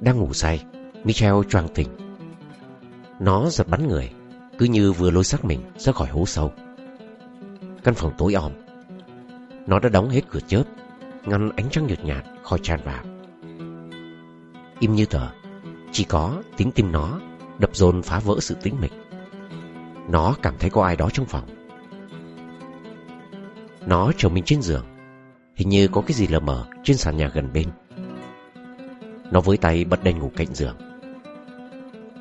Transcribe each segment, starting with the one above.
đang ngủ say, Michel choàng tỉnh. Nó giật bắn người, cứ như vừa lôi xác mình ra khỏi hố sâu. Căn phòng tối om. Nó đã đóng hết cửa chớp, ngăn ánh trăng nhợt nhạt khỏi tràn vào. Im như tờ, chỉ có tiếng tim nó đập dồn phá vỡ sự tĩnh mịch. Nó cảm thấy có ai đó trong phòng. Nó trồng mình trên giường, hình như có cái gì lờ mờ trên sàn nhà gần bên. Nó với tay bật đèn ngủ cạnh giường.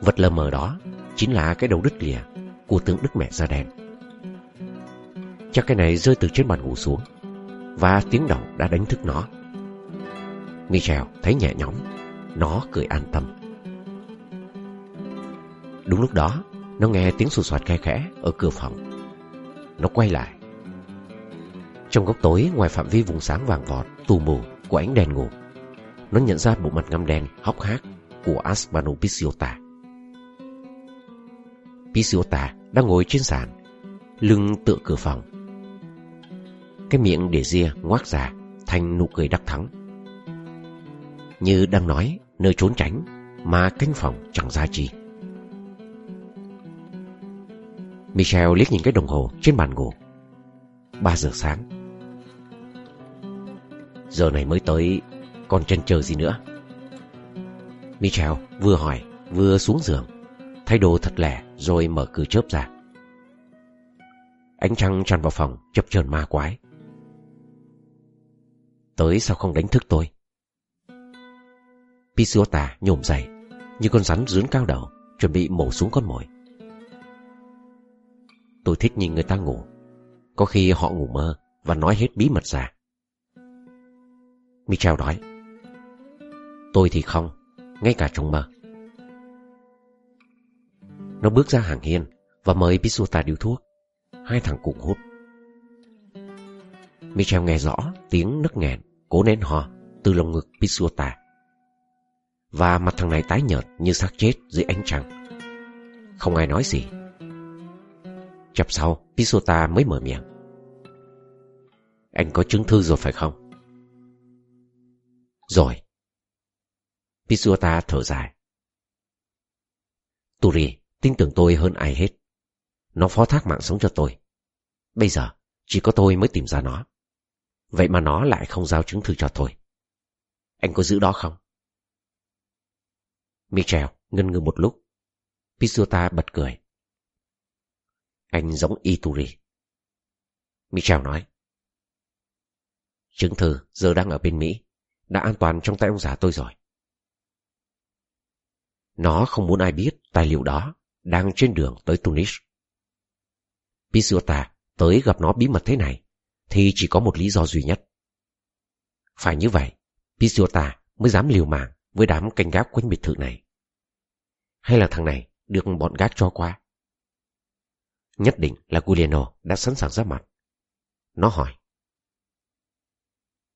Vật lờ mờ đó chính là cái đầu đứt lìa của tướng Đức Mẹ da đen. Chắc cái này rơi từ trên bàn ngủ xuống và tiếng động đã đánh thức nó. Michel thấy nhẹ nhõm, nó cười an tâm. Đúng lúc đó, nó nghe tiếng sụt soạt khe khẽ ở cửa phòng. Nó quay lại. Trong góc tối ngoài phạm vi vùng sáng vàng vọt, tù mù của ánh đèn ngủ, nó nhận ra bộ mặt ngăm đen hốc hác của Aspano Pisciota. Pisciota đang ngồi trên sàn, lưng tựa cửa phòng. Cái miệng để ria ngoác ra thành nụ cười đắc thắng. Như đang nói nơi trốn tránh mà canh phòng chẳng ra chi. Michel liếc nhìn cái đồng hồ trên bàn ngủ. Ba giờ sáng. Giờ này mới tới, còn chần chờ gì nữa? Michel vừa hỏi, vừa xuống giường, thay đồ thật lẻ rồi mở cửa chớp ra. Ánh trăng tràn vào phòng, chập chờn ma quái. Tới sao không đánh thức tôi? Pisuota nhổm dậy, như con rắn dướn cao đầu, chuẩn bị mổ xuống con mồi. Tôi thích nhìn người ta ngủ. Có khi họ ngủ mơ và nói hết bí mật ra. Michel nói. Tôi thì không, ngay cả trong mơ. Nó bước ra hàng hiên và mời Pisuta điếu thuốc. Hai thằng cùng hút. Michel nghe rõ tiếng nấc nghẹn, cố nén hò từ lồng ngực Pisuta. Và mặt thằng này tái nhợt như xác chết dưới ánh trăng. Không ai nói gì. Chập sau, Pisuta mới mở miệng. Anh có chứng thư rồi phải không? Rồi. Pisuta thở dài. Turi tin tưởng tôi hơn ai hết. Nó phó thác mạng sống cho tôi. Bây giờ, chỉ có tôi mới tìm ra nó. Vậy mà nó lại không giao chứng thư cho tôi. Anh có giữ đó không? Michel ngân ngừ một lúc. Pisuta bật cười. Anh giống Ituri. Michel nói. Chứng thư giờ đang ở bên Mỹ. Đã an toàn trong tay ông già tôi rồi. Nó không muốn ai biết tài liệu đó đang trên đường tới Tunis. Pisuta tới gặp nó bí mật thế này thì chỉ có một lý do duy nhất. Phải như vậy, Pisuta mới dám liều mạng với đám canh gác quanh biệt thự này. Hay là thằng này được bọn gác cho qua? Nhất định là Giuliano đã sẵn sàng ra mặt. Nó hỏi.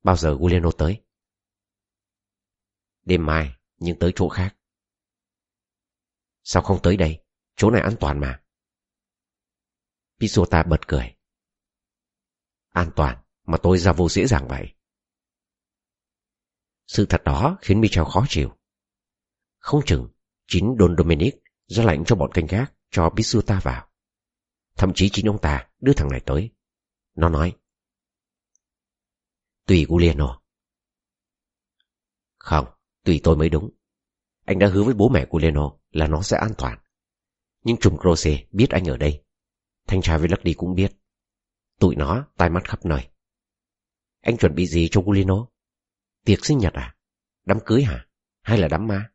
Bao giờ Giuliano tới? Đêm mai, nhưng tới chỗ khác. Sao không tới đây? Chỗ này an toàn mà. Pisota bật cười. An toàn mà tôi ra vô dễ dàng vậy. Sự thật đó khiến Michel khó chịu. Không chừng, chính Don Dominic ra lệnh cho bọn canh gác cho Pisuta vào. Thậm chí chính ông ta đưa thằng này tới. Nó nói. Tùy Giuliano. Không, tùy tôi mới đúng. Anh đã hứa với bố mẹ của Leno là nó sẽ an toàn. Nhưng trùng Croce biết anh ở đây. Thanh tra với Lucky cũng biết. Tụi nó tai mắt khắp nơi. Anh chuẩn bị gì cho Gulino? Tiệc sinh nhật à? Đám cưới hả? Hay là đám ma?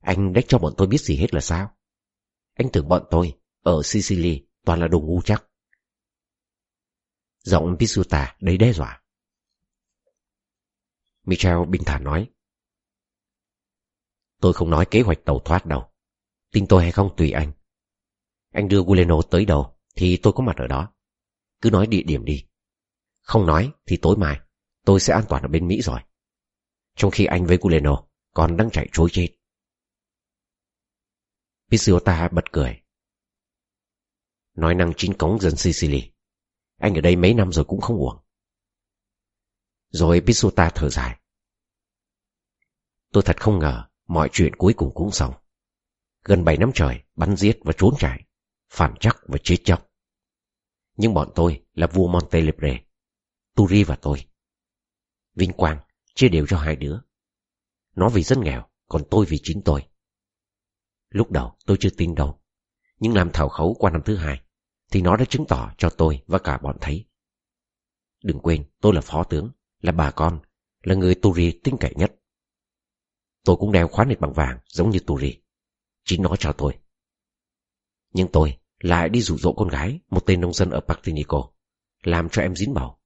Anh đếch cho bọn tôi biết gì hết là sao? Anh tưởng bọn tôi ở Sicily toàn là đồ ngu chắc. Giọng Pisuta đầy đe dọa. Michel bình thản nói. Tôi không nói kế hoạch tàu thoát đâu. Tin tôi hay không tùy anh. Anh đưa Guleno tới đâu thì tôi có mặt ở đó. Cứ nói địa điểm đi. Không nói, thì tối mai, tôi sẽ an toàn ở bên Mỹ rồi. Trong khi anh với Guleno còn đang chạy trối chết. Pisiota bật cười nói năng chính cống dân Sicily. Anh ở đây mấy năm rồi cũng không uổng. Rồi Pisuta thở dài. Tôi thật không ngờ mọi chuyện cuối cùng cũng xong. Gần bảy năm trời, bắn giết và trốn chạy, phản chắc và chết chóc. Nhưng bọn tôi là vua Montelibre, Turi và tôi. Vinh quang chia đều cho hai đứa. Nó vì rất nghèo, còn tôi vì chính tôi. Lúc đầu tôi chưa tin đâu, nhưng làm thảo khấu qua năm thứ hai, thì nó đã chứng tỏ cho tôi và cả bọn thấy. Đừng quên, tôi là phó tướng, là bà con, là người Turi tinh cậy nhất. Tôi cũng đeo khóa nịch bằng vàng giống như Turi. Chính nó cho tôi. Nhưng tôi lại đi rủ rỗ con gái, một tên nông dân ở Partinico, làm cho em dính bầu.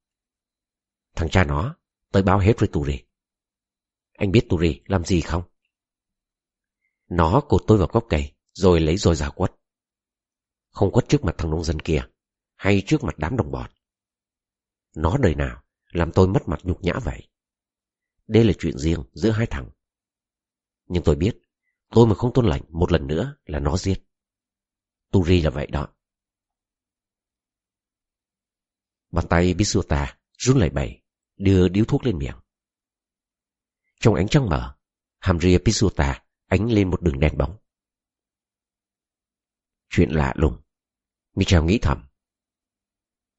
Thằng cha nó tới báo hết với Turi. Anh biết Turi làm gì không? Nó cột tôi vào gốc cây, rồi lấy rồi ra quất. Không quất trước mặt thằng nông dân kia, hay trước mặt đám đồng bọn. Nó đời nào làm tôi mất mặt nhục nhã vậy. Đây là chuyện riêng giữa hai thằng. Nhưng tôi biết, tôi mà không tuân lệnh một lần nữa là nó giết. Turi là vậy đó. Bàn tay Bisuta run lẩy bẩy, đưa điếu thuốc lên miệng. Trong ánh trăng mở, hàm ria Bisuta ánh lên một đường đèn bóng. Chuyện lạ lùng. Michel nghĩ thầm.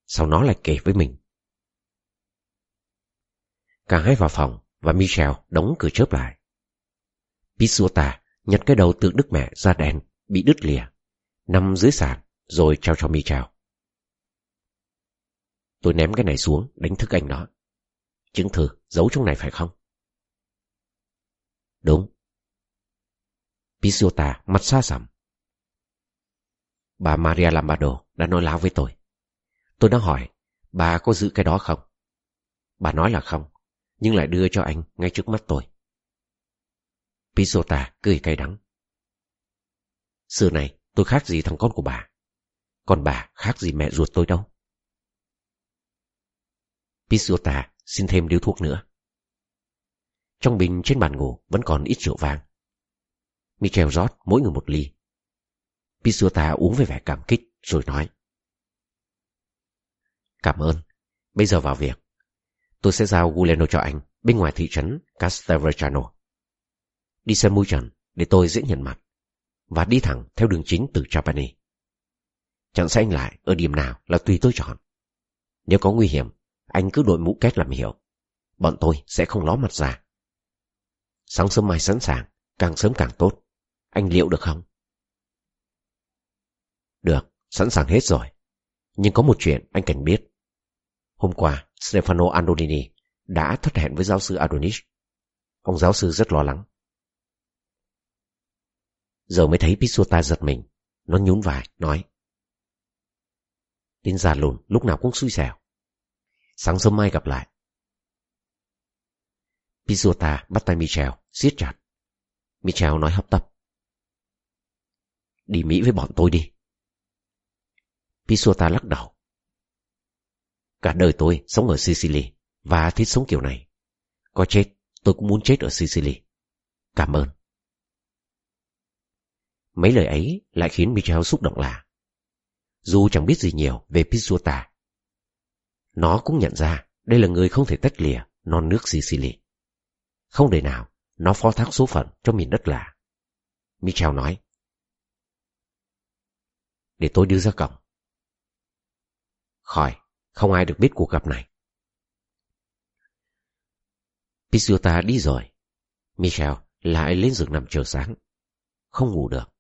Sao nó lại kể với mình? Cả hai vào phòng và Michel đóng cửa chớp lại. Pisuta nhặt cái đầu tượng Đức Mẹ ra đèn bị đứt lìa, nằm dưới sàn rồi trao cho Michel. Tôi ném cái này xuống đánh thức anh đó. Chứng thư giấu trong này phải không? Đúng. Pisuta mặt xa sầm. Bà Maria Lombardo đã nói láo với tôi. Tôi đã hỏi, bà có giữ cái đó không? Bà nói là không, nhưng lại đưa cho anh ngay trước mắt tôi. Pisota cười cay đắng. Xưa này, tôi khác gì thằng con của bà. Còn bà khác gì mẹ ruột tôi đâu. Pisota xin thêm điếu thuốc nữa. Trong bình trên bàn ngủ vẫn còn ít rượu vang. Michel rót mỗi người một ly. Pisuta uống với vẻ cảm kích rồi nói. Cảm ơn. Bây giờ vào việc. Tôi sẽ giao Guleno cho anh bên ngoài thị trấn Castelvetrano. Đi xe mui trần để tôi dễ nhận mặt và đi thẳng theo đường chính từ Trapani. Chặn xe anh lại ở điểm nào là tùy tôi chọn. Nếu có nguy hiểm, anh cứ đội mũ két làm hiểu. Bọn tôi sẽ không ló mặt ra. Sáng sớm mai sẵn sàng, càng sớm càng tốt. Anh liệu được không? Được, sẵn sàng hết rồi. Nhưng có một chuyện anh cần biết. Hôm qua, Stefano Andolini đã thất hẹn với giáo sư Adonis. Ông giáo sư rất lo lắng. Giờ mới thấy Pisuta giật mình. Nó nhún vai, nói. Tin già lùn lúc nào cũng xui xẻo. Sáng sớm mai gặp lại. Pisuta bắt tay Michel, siết chặt. Michel nói hấp tấp. Đi Mỹ với bọn tôi đi. Pisuta lắc đầu. Cả đời tôi sống ở Sicily và thích sống kiểu này. Có chết, tôi cũng muốn chết ở Sicily. Cảm ơn. Mấy lời ấy lại khiến Michel xúc động lạ. Dù chẳng biết gì nhiều về Pisuta, nó cũng nhận ra đây là người không thể tách lìa non nước Sicily. Không đời nào nó phó thác số phận cho miền đất lạ. Michel nói. Để tôi đưa ra cổng. Khỏi, không ai được biết cuộc gặp này. Pisuta đi rồi. Michel lại lên giường nằm chờ sáng. Không ngủ được.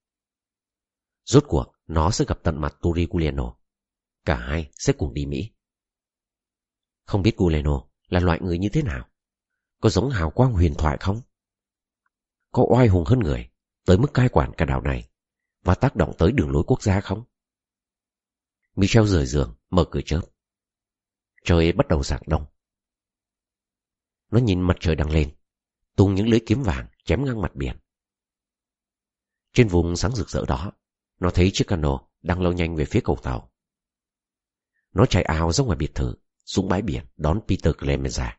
Rốt cuộc, nó sẽ gặp tận mặt Turi Cả hai sẽ cùng đi Mỹ. Không biết Guglielmo là loại người như thế nào? Có giống hào quang huyền thoại không? Có oai hùng hơn người, tới mức cai quản cả đảo này, và tác động tới đường lối quốc gia không? Michel rời giường, mở cửa chớp. Trời bắt đầu sạc đông. Nó nhìn mặt trời đang lên, tung những lưới kiếm vàng chém ngang mặt biển. Trên vùng sáng rực rỡ đó, nó thấy chiếc cano đang lao nhanh về phía cầu tàu. Nó chạy ao ra ngoài biệt thự, xuống bãi biển đón Peter Clemenza.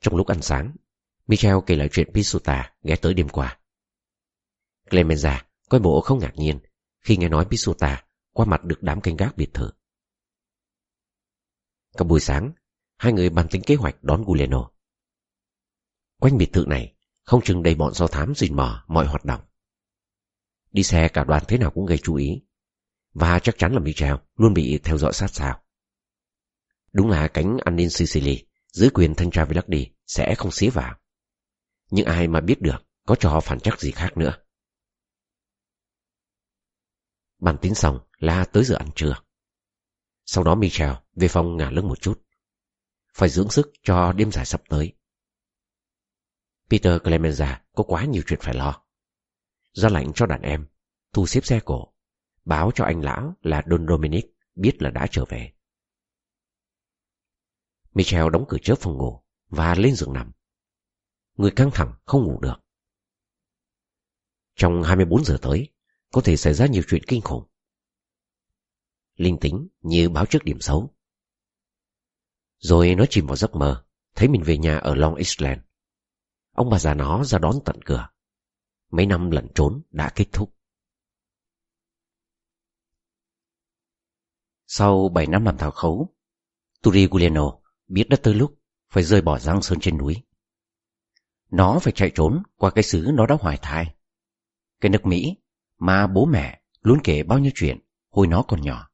Trong lúc ăn sáng, Michel kể lại chuyện Pisuta ghé tới đêm qua. Clemenza coi bộ không ngạc nhiên khi nghe nói Pisuta qua mặt được đám canh gác biệt thự. Cả buổi sáng, hai người bàn tính kế hoạch đón Guleno. Quanh biệt thự này không chừng đầy bọn do thám rình mò mọi hoạt động. Đi xe cả đoàn thế nào cũng gây chú ý. Và chắc chắn là Michel luôn bị theo dõi sát sao. Đúng là cánh an ninh Sicily dưới quyền thanh tra Velardi sẽ không xía vào. Nhưng ai mà biết được có cho phản chắc gì khác nữa. Bàn tính xong là tới giờ ăn trưa. Sau đó Michel về phòng ngả lưng một chút. Phải dưỡng sức cho đêm dài sắp tới. Peter Clemenza có quá nhiều chuyện phải lo. Ra lệnh cho đàn em, thu xếp xe cổ, báo cho anh lão là Don Dominic biết là đã trở về. Michel đóng cửa chớp phòng ngủ và lên giường nằm. Người căng thẳng không ngủ được. Trong 24 giờ tới, có thể xảy ra nhiều chuyện kinh khủng. Linh tính như báo trước điểm xấu. Rồi nó chìm vào giấc mơ, thấy mình về nhà ở Long Island. Ông bà già nó ra đón tận cửa. Mấy năm lẩn trốn đã kết thúc. Sau 7 năm làm thảo khấu, Turi Guglielmo biết đã tới lúc phải rơi bỏ giang sơn trên núi. Nó phải chạy trốn qua cái xứ nó đã hoài thai. Cái nước Mỹ mà bố mẹ luôn kể bao nhiêu chuyện hồi nó còn nhỏ.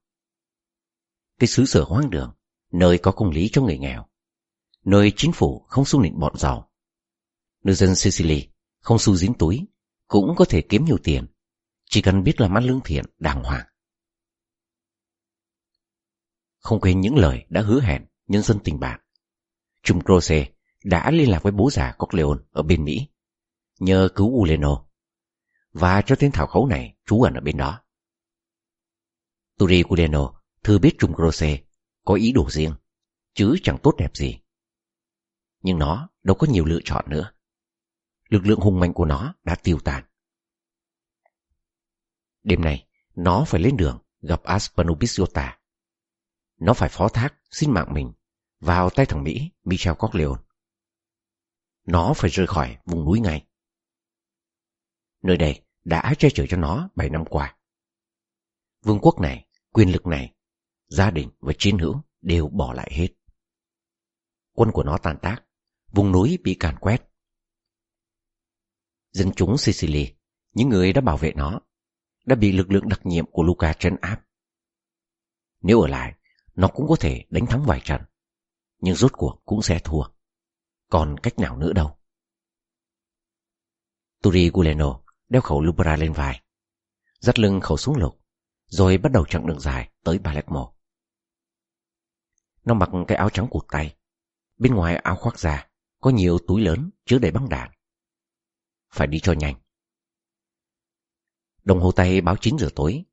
Cái xứ sở hoang đường, nơi có công lý cho người nghèo, nơi chính phủ không xu nịnh bọn giàu. Nơi dân Sicily không xu dính túi, cũng có thể kiếm nhiều tiền, chỉ cần biết làm ăn lương thiện, đàng hoàng. Không quên những lời đã hứa hẹn nhân dân tình bạn. Trung Croce đã liên lạc với bố già Corleone ở bên Mỹ, nhờ cứu Uleno, và cho tên thảo khấu này trú ẩn ở bên đó. Turi Uleno thừa biết Trung Croce có ý đồ riêng, chứ chẳng tốt đẹp gì. Nhưng nó đâu có nhiều lựa chọn nữa. Lực lượng hùng mạnh của nó đã tiêu tan. Đêm nay, nó phải lên đường gặp Aspanubisiota. Nó phải phó thác xin mạng mình vào tay thằng Mỹ Michel Corleone. Nó phải rời khỏi vùng núi ngay. Nơi đây đã che chở cho nó 7 năm qua. Vương quốc này, quyền lực này, gia đình và chiến hữu đều bỏ lại hết. Quân của nó tàn tác, vùng núi bị càn quét. Dân chúng Sicily, những người đã bảo vệ nó, đã bị lực lượng đặc nhiệm của Luca trấn áp. Nếu ở lại, nó cũng có thể đánh thắng vài trận nhưng rốt cuộc cũng sẽ thua. Còn cách nào nữa đâu. Turi Guleno đeo khẩu Lubra lên vai, dắt lưng khẩu súng lục, rồi bắt đầu chặng đường dài tới Palermo. Nó mặc cái áo trắng cụt tay, bên ngoài áo khoác da có nhiều túi lớn chứa đầy băng đạn. Phải đi cho nhanh. Đồng hồ tay báo 9 giờ tối,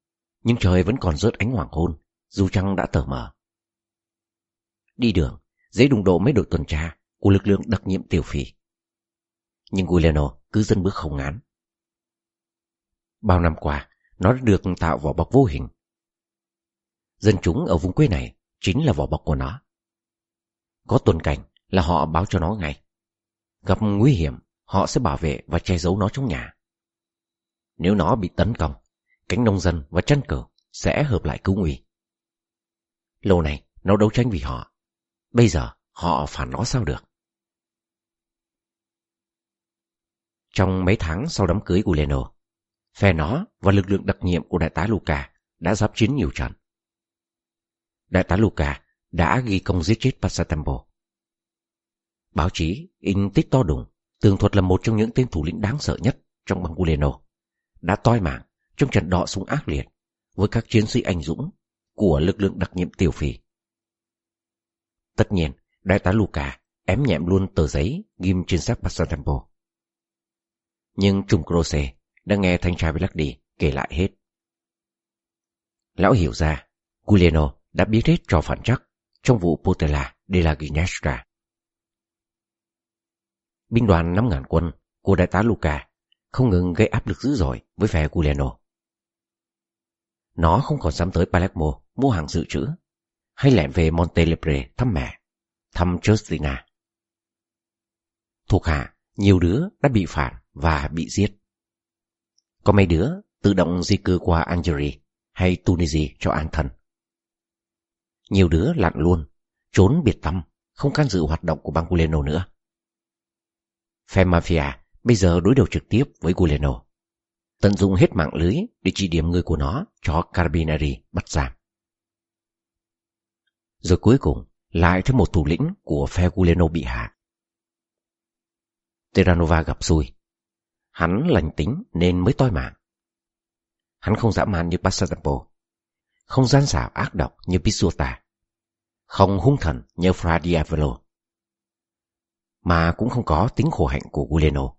nhưng trời vẫn còn rớt ánh hoàng hôn, dù trăng đã tờ mờ. Đi đường, dễ đụng độ mấy đội tuần tra của lực lượng đặc nhiệm tiểu phỉ. Nhưng Guileno cứ dân bước không ngán. Bao năm qua, nó đã được tạo vỏ bọc vô hình. Dân chúng ở vùng quê này chính là vỏ bọc của nó. Có tuần cảnh là họ báo cho nó ngay. Gặp nguy hiểm, họ sẽ bảo vệ và che giấu nó trong nhà. Nếu nó bị tấn công, cánh nông dân và chân cờ sẽ hợp lại cứu nguy. Lâu này, nó đấu tranh vì họ, Bây giờ họ phản nó sao được? Trong mấy tháng sau đám cưới của Leno, phe nó và lực lượng đặc nhiệm của đại tá Luca đã giáp chiến nhiều trận. Đại tá Luca đã ghi công giết chết Passatempo. Báo chí in tích to đùng tường thuật là một trong những tên thủ lĩnh đáng sợ nhất trong băng Guleno, đã toi mạng trong trận đọ súng ác liệt với các chiến sĩ anh dũng của lực lượng đặc nhiệm tiểu phì. Tất nhiên, đại tá Luca ém nhẹm luôn tờ giấy ghim trên xác Passatempo. Nhưng Trùng Croce đã nghe thanh tra Velardi kể lại hết. Lão hiểu ra, Guleno đã biết hết trò phản chắc trong vụ Potella de la Ginestra. Binh đoàn 5.000 quân của đại tá Luca không ngừng gây áp lực dữ dội với phe Guglielmo. Nó không còn dám tới Palermo mua hàng dự trữ hay lẻn về Montelebre thăm mẹ, thăm Justina. Thuộc hạ, nhiều đứa đã bị phản và bị giết. Có mấy đứa tự động di cư qua Algeria hay Tunisia cho an thân. Nhiều đứa lặn luôn, trốn biệt tâm, không can dự hoạt động của bang Guleno nữa. Phe Mafia bây giờ đối đầu trực tiếp với Guleno. Tận dụng hết mạng lưới để chỉ điểm người của nó cho Carabinieri bắt giam. Rồi cuối cùng lại thêm một thủ lĩnh của phe Guleno bị hạ. Terranova gặp xui. Hắn lành tính nên mới toi mạng. Hắn không dã man như Passatempo, không gian xảo ác độc như Pisuta, không hung thần như Fra Diavolo, mà cũng không có tính khổ hạnh của Guleno.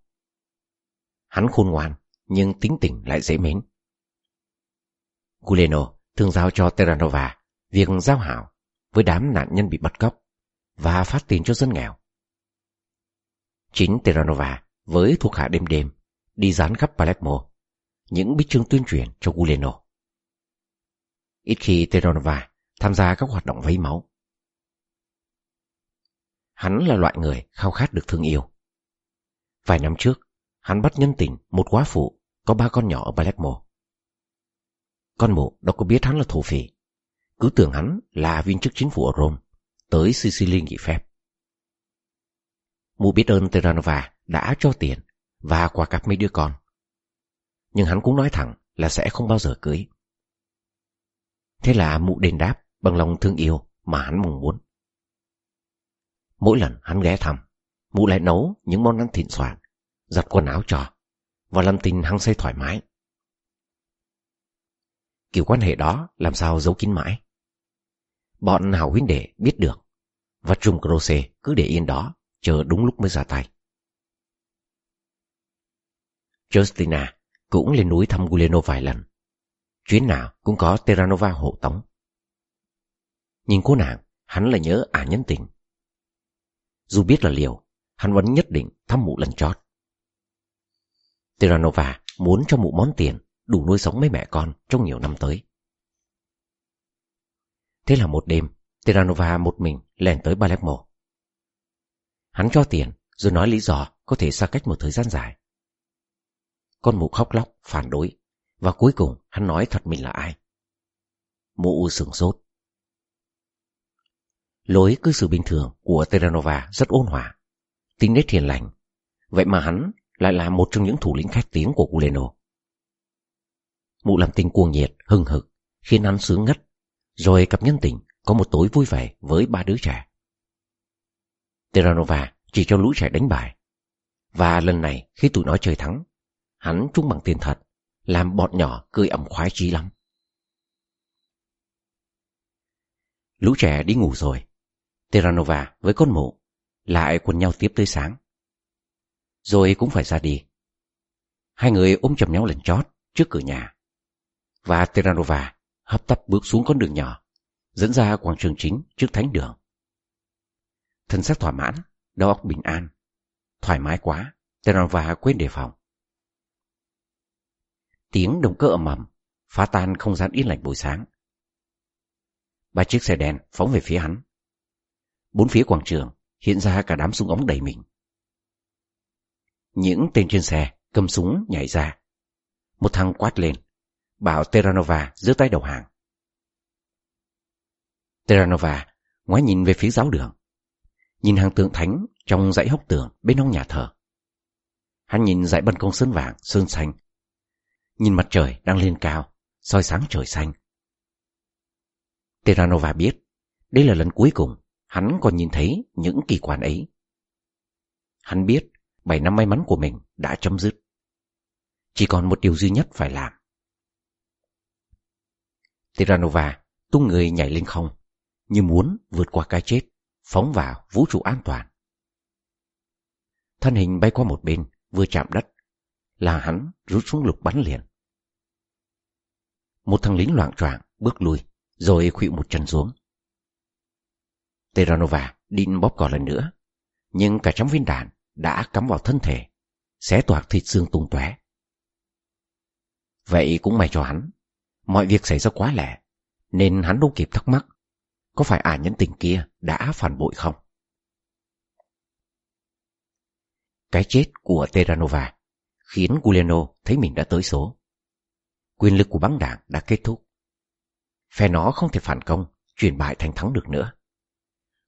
Hắn khôn ngoan, nhưng tính tình lại dễ mến. Guleno thường giao cho Terranova việc giao hảo với đám nạn nhân bị bắt cóc và phát tiền cho dân nghèo. Chính Terranova với thuộc hạ đêm đêm đi dán khắp Palermo những bích chương tuyên truyền cho Guleno. Ít khi Terranova tham gia các hoạt động vấy máu. Hắn là loại người khao khát được thương yêu. Vài năm trước, hắn bắt nhân tình một quá phụ có ba con nhỏ ở Blackmore. Con mụ đâu có biết hắn là thổ phỉ. Cứ tưởng hắn là viên chức chính phủ ở Rome, tới Sicily nghỉ phép. Mụ biết ơn Terranova đã cho tiền và quà cặp mấy đứa con. Nhưng hắn cũng nói thẳng là sẽ không bao giờ cưới. Thế là mụ đền đáp bằng lòng thương yêu mà hắn mong muốn. Mỗi lần hắn ghé thăm, mụ lại nấu những món ăn thịnh soạn, giặt quần áo cho, và làm tình hăng say thoải mái. Kiểu quan hệ đó làm sao giấu kín mãi. Bọn hảo huynh đệ biết được, và Trung Croce cứ để yên đó, chờ đúng lúc mới ra tay. Justina cũng lên núi thăm Guleno vài lần. Chuyến nào cũng có Terranova hộ tống. Nhìn cô nàng, hắn lại nhớ ả nhân tình. Dù biết là liều, hắn vẫn nhất định thăm mụ lần chót. Terranova muốn cho mụ món tiền đủ nuôi sống mấy mẹ con trong nhiều năm tới. Thế là một đêm, Terranova một mình lèn tới Palermo. Hắn cho tiền rồi nói lý do có thể xa cách một thời gian dài. Con mụ khóc lóc, phản đối, và cuối cùng hắn nói thật mình là ai. Mụ sửng sốt. Lối cư xử bình thường của Terranova rất ôn hòa, tính nết hiền lành. Vậy mà hắn lại là một trong những thủ lĩnh khách tiếng của Guleno. Mụ làm tình cuồng nhiệt, hừng hực, khiến hắn sướng ngất, rồi cặp nhân tình có một tối vui vẻ với ba đứa trẻ. Terranova chỉ cho lũ trẻ đánh bài. Và lần này khi tụi nó chơi thắng, hắn trúng bằng tiền thật, làm bọn nhỏ cười ẩm khoái chí lắm. Lũ trẻ đi ngủ rồi. Terranova với con mụ lại quần nhau tiếp tới sáng. Rồi cũng phải ra đi. Hai người ôm chầm nhau lần chót trước cửa nhà. Và Terranova hấp tấp bước xuống con đường nhỏ, dẫn ra quảng trường chính trước thánh đường. Thân xác thỏa mãn, đầu óc bình an. Thoải mái quá, Terranova quên đề phòng. Tiếng động cơ ầm ầm phá tan không gian yên lành buổi sáng. Ba chiếc xe đen phóng về phía hắn. Bốn phía quảng trường hiện ra cả đám súng ống đầy mình. Những tên trên xe cầm súng nhảy ra. Một thằng quát lên, bảo Terranova giơ tay đầu hàng. Terranova ngoái nhìn về phía giáo đường. Nhìn hàng tượng thánh trong dãy hốc tường bên hông nhà thờ. Hắn nhìn dãy ban công sơn vàng, sơn xanh. Nhìn mặt trời đang lên cao, soi sáng trời xanh. Terranova biết, đây là lần cuối cùng hắn còn nhìn thấy những kỳ quan ấy. Hắn biết bảy năm may mắn của mình đã chấm dứt. Chỉ còn một điều duy nhất phải làm. Terranova tung người nhảy lên không, như muốn vượt qua cái chết, phóng vào vũ trụ an toàn. Thân hình bay qua một bên, vừa chạm đất, là hắn rút súng lục bắn liền. Một thằng lính loạn choạng bước lui, rồi khuỵu một chân xuống. Terranova định bóp cò lần nữa, nhưng cả trăm viên đạn đã cắm vào thân thể, xé toạc thịt xương tung tóe. Vậy cũng may cho hắn, mọi việc xảy ra quá lẻ, nên hắn đâu kịp thắc mắc, có phải ả nhân tình kia đã phản bội không? Cái chết của Terranova khiến Guglielmo thấy mình đã tới số. Quyền lực của băng đảng đã kết thúc. Phe nó không thể phản công, chuyển bại thành thắng được nữa.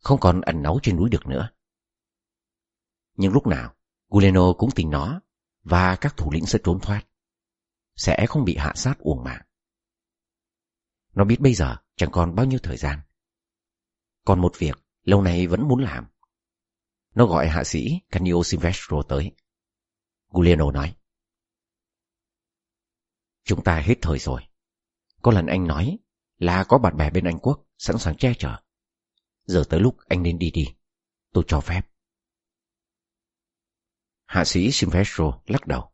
Không còn ẩn náu trên núi được nữa. Nhưng lúc nào, Guleno cũng tình nó và các thủ lĩnh sẽ trốn thoát. Sẽ không bị hạ sát uổng mạng. Nó biết bây giờ chẳng còn bao nhiêu thời gian. Còn một việc lâu nay vẫn muốn làm. Nó gọi hạ sĩ Canio Silvestro tới. Guleno nói. Chúng ta hết thời rồi. Có lần anh nói là có bạn bè bên Anh Quốc sẵn sàng che chở. Giờ tới lúc anh nên đi đi. Tôi cho phép. Hạ sĩ Silvestro lắc đầu.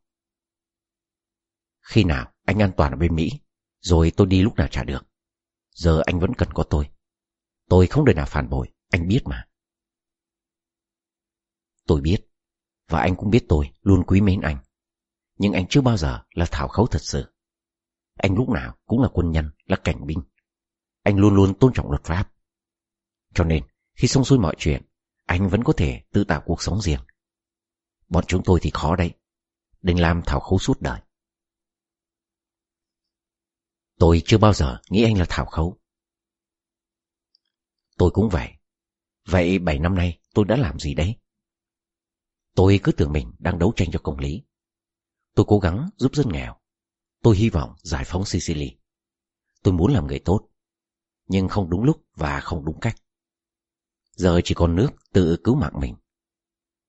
Khi nào anh an toàn ở bên Mỹ, rồi tôi đi lúc nào trả được. Giờ anh vẫn cần có tôi. Tôi không đời nào phản bội, anh biết mà. Tôi biết, và anh cũng biết tôi luôn quý mến anh. Nhưng anh chưa bao giờ là thảo khấu thật sự. Anh lúc nào cũng là quân nhân, là cảnh binh. Anh luôn luôn tôn trọng luật pháp. Cho nên, khi xong xuôi mọi chuyện, anh vẫn có thể tự tạo cuộc sống riêng. Bọn chúng tôi thì khó đấy. Đừng làm thảo khấu suốt đời. Tôi chưa bao giờ nghĩ anh là thảo khấu. Tôi cũng vậy. Vậy 7 năm nay tôi đã làm gì đấy? Tôi cứ tưởng mình đang đấu tranh cho công lý. Tôi cố gắng giúp dân nghèo. Tôi hy vọng giải phóng Sicily. Tôi muốn làm người tốt, nhưng không đúng lúc và không đúng cách. Giờ chỉ còn nước tự cứu mạng mình.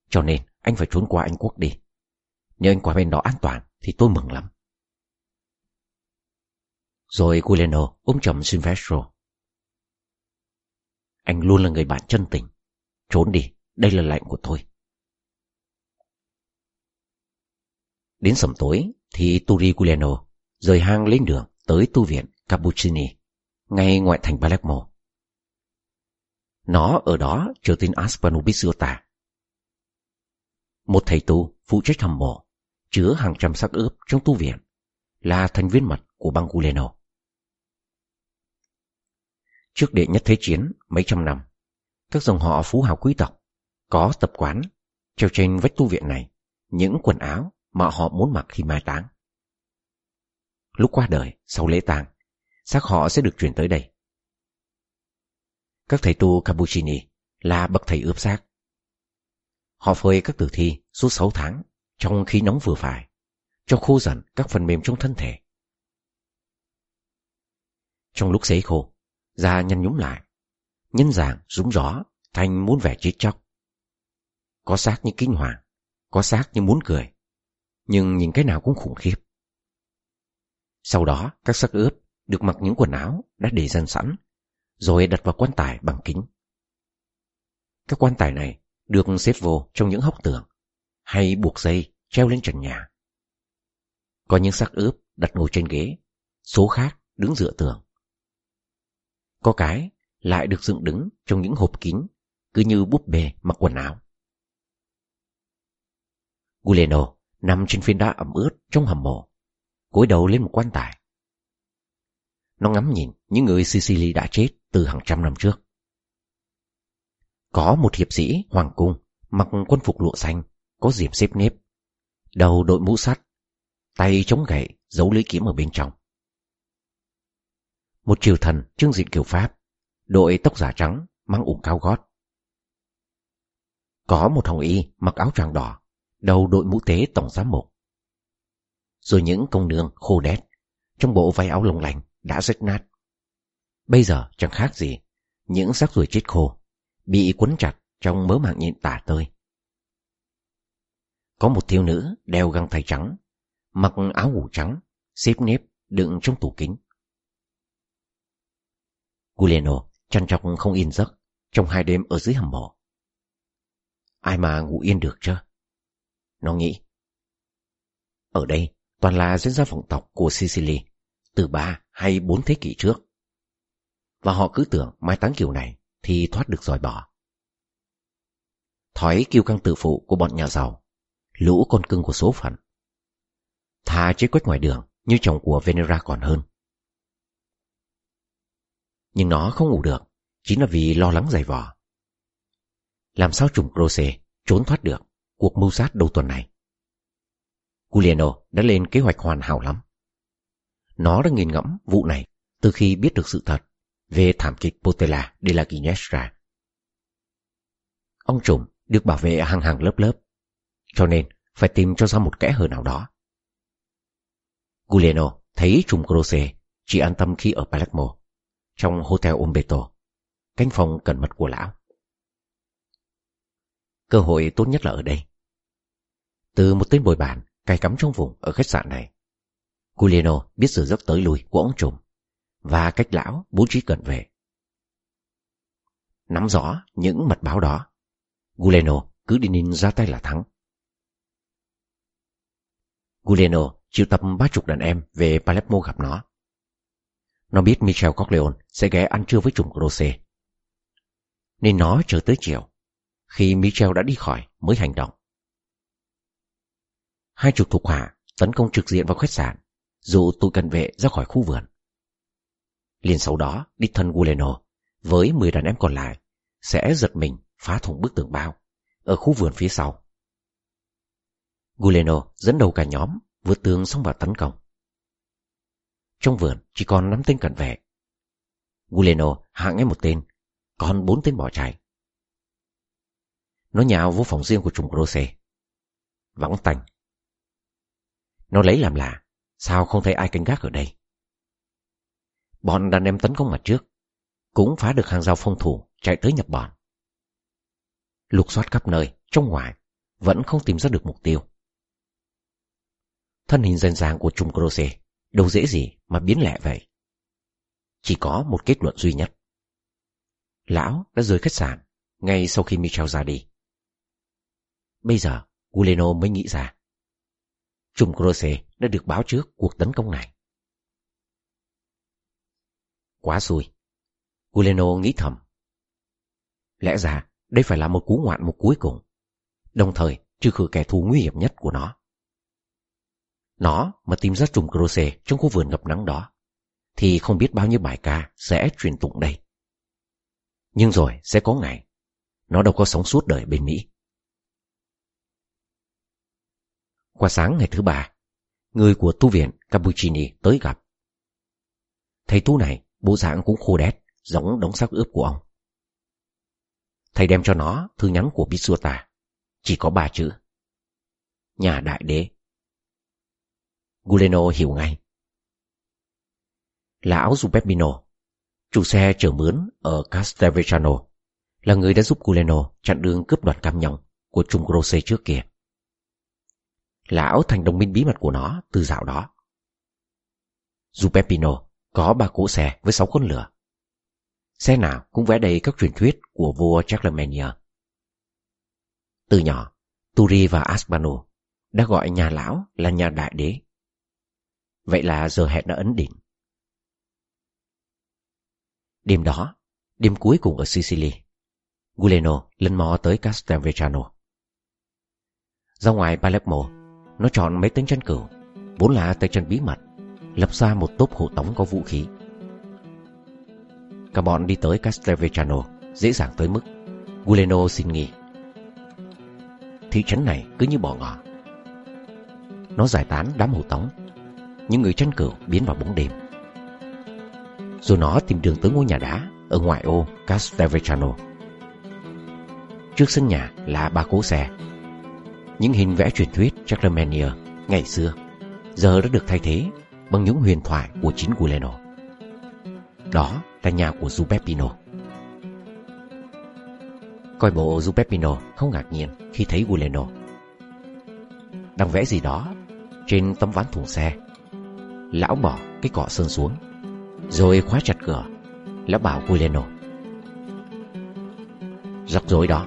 Cho nên anh phải trốn qua Anh Quốc đi. Nếu anh qua bên đó an toàn thì tôi mừng lắm. Rồi Guileno ôm chầm Silvestro. Anh luôn là người bạn chân tình. Trốn đi, đây là lệnh của tôi. Đến sầm tối thì Turi Guileno rời hang lên đường tới tu viện Cappuccini, ngay ngoại thành Palermo. Nó ở đó chờ tin Aspano ta, Một thầy tu phụ trách hầm mộ, chứa hàng trăm xác ướp trong tu viện, là thành viên mật của bang Guleno. Trước đệ nhất thế chiến mấy trăm năm, các dòng họ phú hào quý tộc có tập quán treo trên vách tu viện này những quần áo mà họ muốn mặc khi mai táng. Lúc qua đời, sau lễ tang, xác họ sẽ được chuyển tới đây. Các thầy tu Cappuccini là bậc thầy ướp xác. Họ phơi các tử thi suốt 6 tháng trong khí nóng vừa phải, cho khô dần các phần mềm trong thân thể. Trong lúc sấy khô, da nhăn nhúm lại, nhân dạng rúng gió thành muốn vẻ chết chóc. Có xác như kinh hoàng, có xác như muốn cười, nhưng nhìn cái nào cũng khủng khiếp. Sau đó, các xác ướp được mặc những quần áo đã để dần sẵn, rồi đặt vào quan tài bằng kính. Các quan tài này được xếp vô trong những hốc tường, hay buộc dây treo lên trần nhà. Có những xác ướp đặt ngồi trên ghế, số khác đứng dựa tường. Có cái lại được dựng đứng trong những hộp kín, cứ như búp bê mặc quần áo. Guleno nằm trên phiến đá ẩm ướt trong hầm mộ, cúi đầu lên một quan tài. Nó ngắm nhìn những người Sicily đã chết từ hàng trăm năm trước. Có một hiệp sĩ hoàng cung mặc quân phục lụa xanh, có diềm xếp nếp, đầu đội mũ sắt, tay chống gậy, giấu lưỡi kiếm ở bên trong. Một triều thần trương diện kiểu Pháp, đội tóc giả trắng, mang ủng cao gót. Có một hồng y mặc áo tràng đỏ, đầu đội mũ tế tổng giám mục. Rồi những công nương khô đét, trong bộ váy áo lồng lành đã rách nát. Bây giờ chẳng khác gì, những xác ruồi chết khô, bị quấn chặt trong mớ mạng nhện tả tơi. Có một thiếu nữ đeo găng tay trắng, mặc áo ngủ trắng, xếp nếp đựng trong tủ kính. Guglielmo chăn trọc không yên giấc trong hai đêm ở dưới hầm mộ. Ai mà ngủ yên được chứ? Nó nghĩ. Ở đây toàn là diễn gia vọng tộc của Sicily từ ba hay bốn thế kỷ trước. Và họ cứ tưởng mai táng kiểu này thì thoát được dòi bỏ. Thói kiêu căng tự phụ của bọn nhà giàu, lũ con cưng của số phận. Thà chết quách ngoài đường như chồng của Venera còn hơn. Nhưng nó không ngủ được, chính là vì lo lắng dày vò. Làm sao trùng Croce trốn thoát được cuộc mưu sát đầu tuần này? Giuliano đã lên kế hoạch hoàn hảo lắm. Nó đã nghiền ngẫm vụ này từ khi biết được sự thật về thảm kịch Potella de la Ginestra. Ông trùm được bảo vệ hàng hàng lớp lớp. Cho nên phải tìm cho ra một kẽ hở nào đó. Guglielmo thấy trùm Croce chỉ an tâm khi ở Palermo, trong Hotel Umberto, cánh phòng cẩn mật của lão. Cơ hội tốt nhất là ở đây. Từ một tên bồi bàn cài cắm trong vùng ở khách sạn này, Guglielmo biết sự dốc tới lui của ông trùm và cách lão bố trí cận vệ. Nắm rõ những mật báo đó, Guleno cứ đi ninh ra tay là thắng. Guleno triệu tập ba chục đàn em về Palermo gặp nó. Nó biết Michel Corleone sẽ ghé ăn trưa với trùng Croce. Nên nó chờ tới chiều, khi Michel đã đi khỏi mới hành động. Hai chục thuộc hạ tấn công trực diện vào khách sạn, dụ tụi cận vệ ra khỏi khu vườn. Liền sau đó, đích thân Guleno với 10 đàn em còn lại sẽ giật mình phá thủng bức tường bao ở khu vườn phía sau. Guleno dẫn đầu cả nhóm vượt tường xong vào tấn công. Trong vườn chỉ còn 5 tên cận vệ. Guleno hạ ngay một tên, còn 4 tên bỏ chạy. Nó nhào vô phòng riêng của trùng Grose. Vắng tành. Nó lấy làm lạ, sao không thấy ai canh gác ở đây? Bọn đàn em tấn công mặt trước, cũng phá được hàng rào phòng thủ chạy tới nhập bọn. Lục soát khắp nơi, trong ngoài, vẫn không tìm ra được mục tiêu. Thân hình dần dàng của Trung Croce đâu dễ gì mà biến lẹ vậy. Chỉ có một kết luận duy nhất. Lão đã rời khách sạn ngay sau khi Michel ra đi. Bây giờ, Guleno mới nghĩ ra. Trung Croce đã được báo trước cuộc tấn công này. Quá xui. Guleno nghĩ thầm. Lẽ ra, đây phải là một cú ngoạn một cuối cùng. Đồng thời, trừ khử kẻ thù nguy hiểm nhất của nó. Nó mà tìm ra trùng Croce trong khu vườn ngập nắng đó, thì không biết bao nhiêu bài ca sẽ truyền tụng đây. Nhưng rồi sẽ có ngày, nó đâu có sống suốt đời bên Mỹ. Qua sáng ngày thứ ba, người của tu viện Cappuccini tới gặp. Thầy tu này, bộ dạng cũng khô đét, giống đống xác ướp của ông. Thầy đem cho nó thư nhắn của Bisuta, chỉ có ba chữ. Nhà đại đế. Guleno hiểu ngay. Lão Giuseppino, chủ xe chở mướn ở Castelvetrano, là người đã giúp Guleno chặn đường cướp đoạt cam nhông của Trung Grosse trước kia. Lão thành đồng minh bí mật của nó từ dạo đó. Giuseppino có ba cỗ xe với sáu con lửa. Xe nào cũng vẽ đầy các truyền thuyết của vua Charlemagne. Từ nhỏ, Turi và Aspano đã gọi nhà lão là nhà đại đế. Vậy là giờ hẹn đã ấn định. Đêm đó, đêm cuối cùng ở Sicily, Guleno lần mò tới Castelvetrano. Ra ngoài Palermo, nó chọn mấy tên chân cửu, vốn là tay chân bí mật, lập ra một tốp hộ tống có vũ khí. Cả bọn đi tới Castelvetrano, dễ dàng tới mức Guleno xin nghỉ. Thị trấn này cứ như bỏ ngỏ. Nó giải tán đám hộ tống, những người chân cửu biến vào bóng đêm. Rồi nó tìm đường tới ngôi nhà đá ở ngoại ô Castelvetrano. Trước sân nhà là ba cố xe những hình vẽ truyền thuyết Charlemagne ngày xưa giờ đã được thay thế bằng những huyền thoại của chính Guleno. Đó là nhà của Giuseppino. Coi bộ Giuseppino không ngạc nhiên khi thấy Guleno. Đang vẽ gì đó trên tấm ván thùng xe. Lão bỏ cái cọ sơn xuống, rồi khóa chặt cửa. Lão bảo Guleno. Rắc rối đó,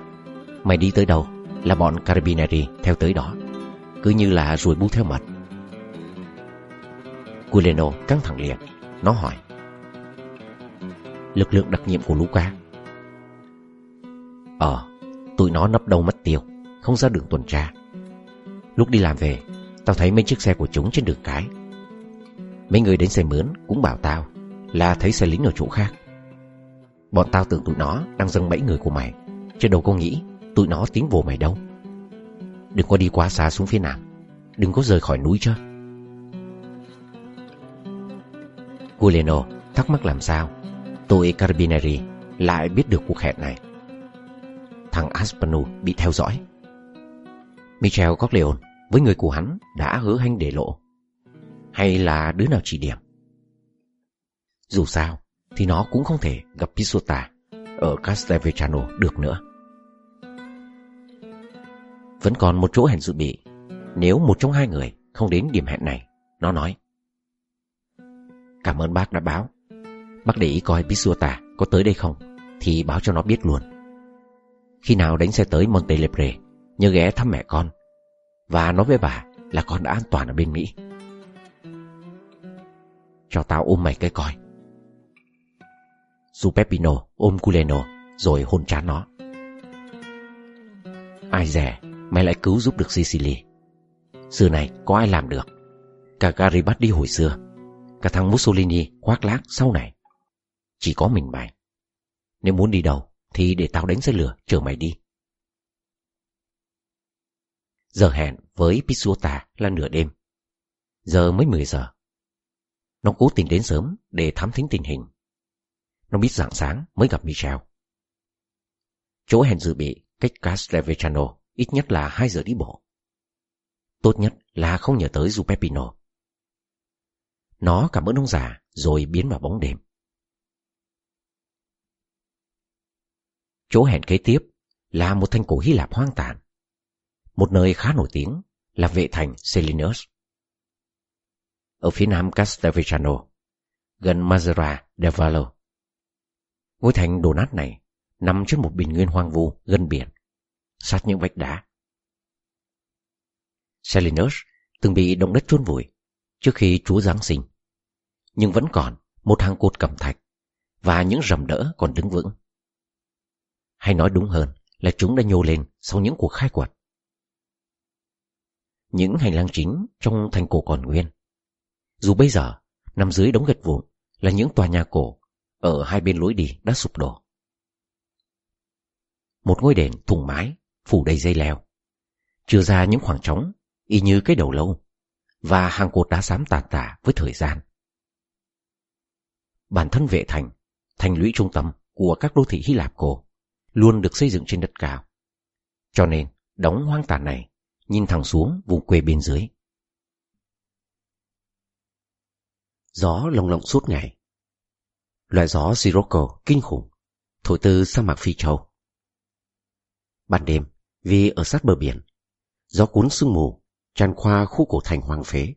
mày đi tới đâu là bọn Carabinieri theo tới đó, cứ như là ruồi bu theo mật. Guileno căng thẳng liền, nó hỏi. Lực lượng đặc nhiệm của Luca. Ờ, tụi nó nấp đâu mất tiêu, không ra đường tuần tra. Lúc đi làm về, tao thấy mấy chiếc xe của chúng trên đường cái. Mấy người đến xe mướn cũng bảo tao là thấy xe lính ở chỗ khác. Bọn tao tưởng tụi nó đang dâng bẫy người của mày, chứ đâu có nghĩ Tụi nó tính vô mày đâu Đừng có đi quá xa xuống phía nam Đừng có rời khỏi núi chứ Guleno thắc mắc làm sao tôi Carabinieri lại biết được cuộc hẹn này Thằng Aspanu bị theo dõi Michel Corleone với người của hắn đã hứa hanh để lộ. Hay là đứa nào chỉ điểm? Dù sao, thì nó cũng không thể gặp Pisota ở Castelvetrano được nữa. Vẫn còn một chỗ hẹn dự bị. Nếu một trong hai người không đến điểm hẹn này, nó nói. Cảm ơn bác đã báo. Bác để ý coi Pisuta có tới đây không, thì báo cho nó biết luôn. Khi nào đánh xe tới montelebre nhớ ghé thăm mẹ con và nói với bà là con đã an toàn ở bên Mỹ. Cho tao ôm mày cái coi. Su Peppino ôm Culeno rồi hôn chán nó. Ai dè, mày lại cứu giúp được Sicily. Xưa này có ai làm được. Cả Garibaldi hồi xưa, cả thằng Mussolini khoác lác sau này. Chỉ có mình mày. Nếu muốn đi đâu thì để tao đánh xe lửa chở mày đi. Giờ hẹn với Pisuta là nửa đêm. Giờ mới 10 giờ. Nó cố tình đến sớm để thám thính tình hình. Nó biết rạng sáng mới gặp Michel. Chỗ hẹn dự bị cách Castelvetrano ít nhất là 2 giờ đi bộ. Tốt nhất là không nhờ tới Zupepino. Nó cảm ơn ông già rồi biến vào bóng đêm. Chỗ hẹn kế tiếp là một thành cổ Hy Lạp hoang tàn. Một nơi khá nổi tiếng là vệ thành Selinus. Ở phía nam Castelvetrano, gần Mazara del Vallo. Ngôi thành đổ nát này nằm trên một bình nguyên hoang vu gần biển, sát những vách đá. Selinus từng bị động đất chôn vùi trước khi Chúa Giáng sinh, nhưng vẫn còn một hàng cột cẩm thạch và những rầm đỡ còn đứng vững. Hay nói đúng hơn là chúng đã nhô lên sau những cuộc khai quật. Những hành lang chính trong thành cổ còn nguyên. Dù bây giờ, nằm dưới đống gạch vụn là những tòa nhà cổ ở hai bên lối đi đã sụp đổ. Một ngôi đền thùng mái, phủ đầy dây leo. Chưa ra những khoảng trống, y như cái đầu lâu, và hàng cột đá xám tàn tả với thời gian. Bản thân vệ thành, thành lũy trung tâm của các đô thị Hy Lạp cổ, luôn được xây dựng trên đất cao. Cho nên, đóng hoang tàn này nhìn thẳng xuống vùng quê bên dưới. Gió lồng lộng suốt ngày. Loại gió Sirocco kinh khủng, thổi từ sa mạc Phi Châu. Ban đêm, vì ở sát bờ biển, gió cuốn sương mù, tràn qua khu cổ thành hoang phế.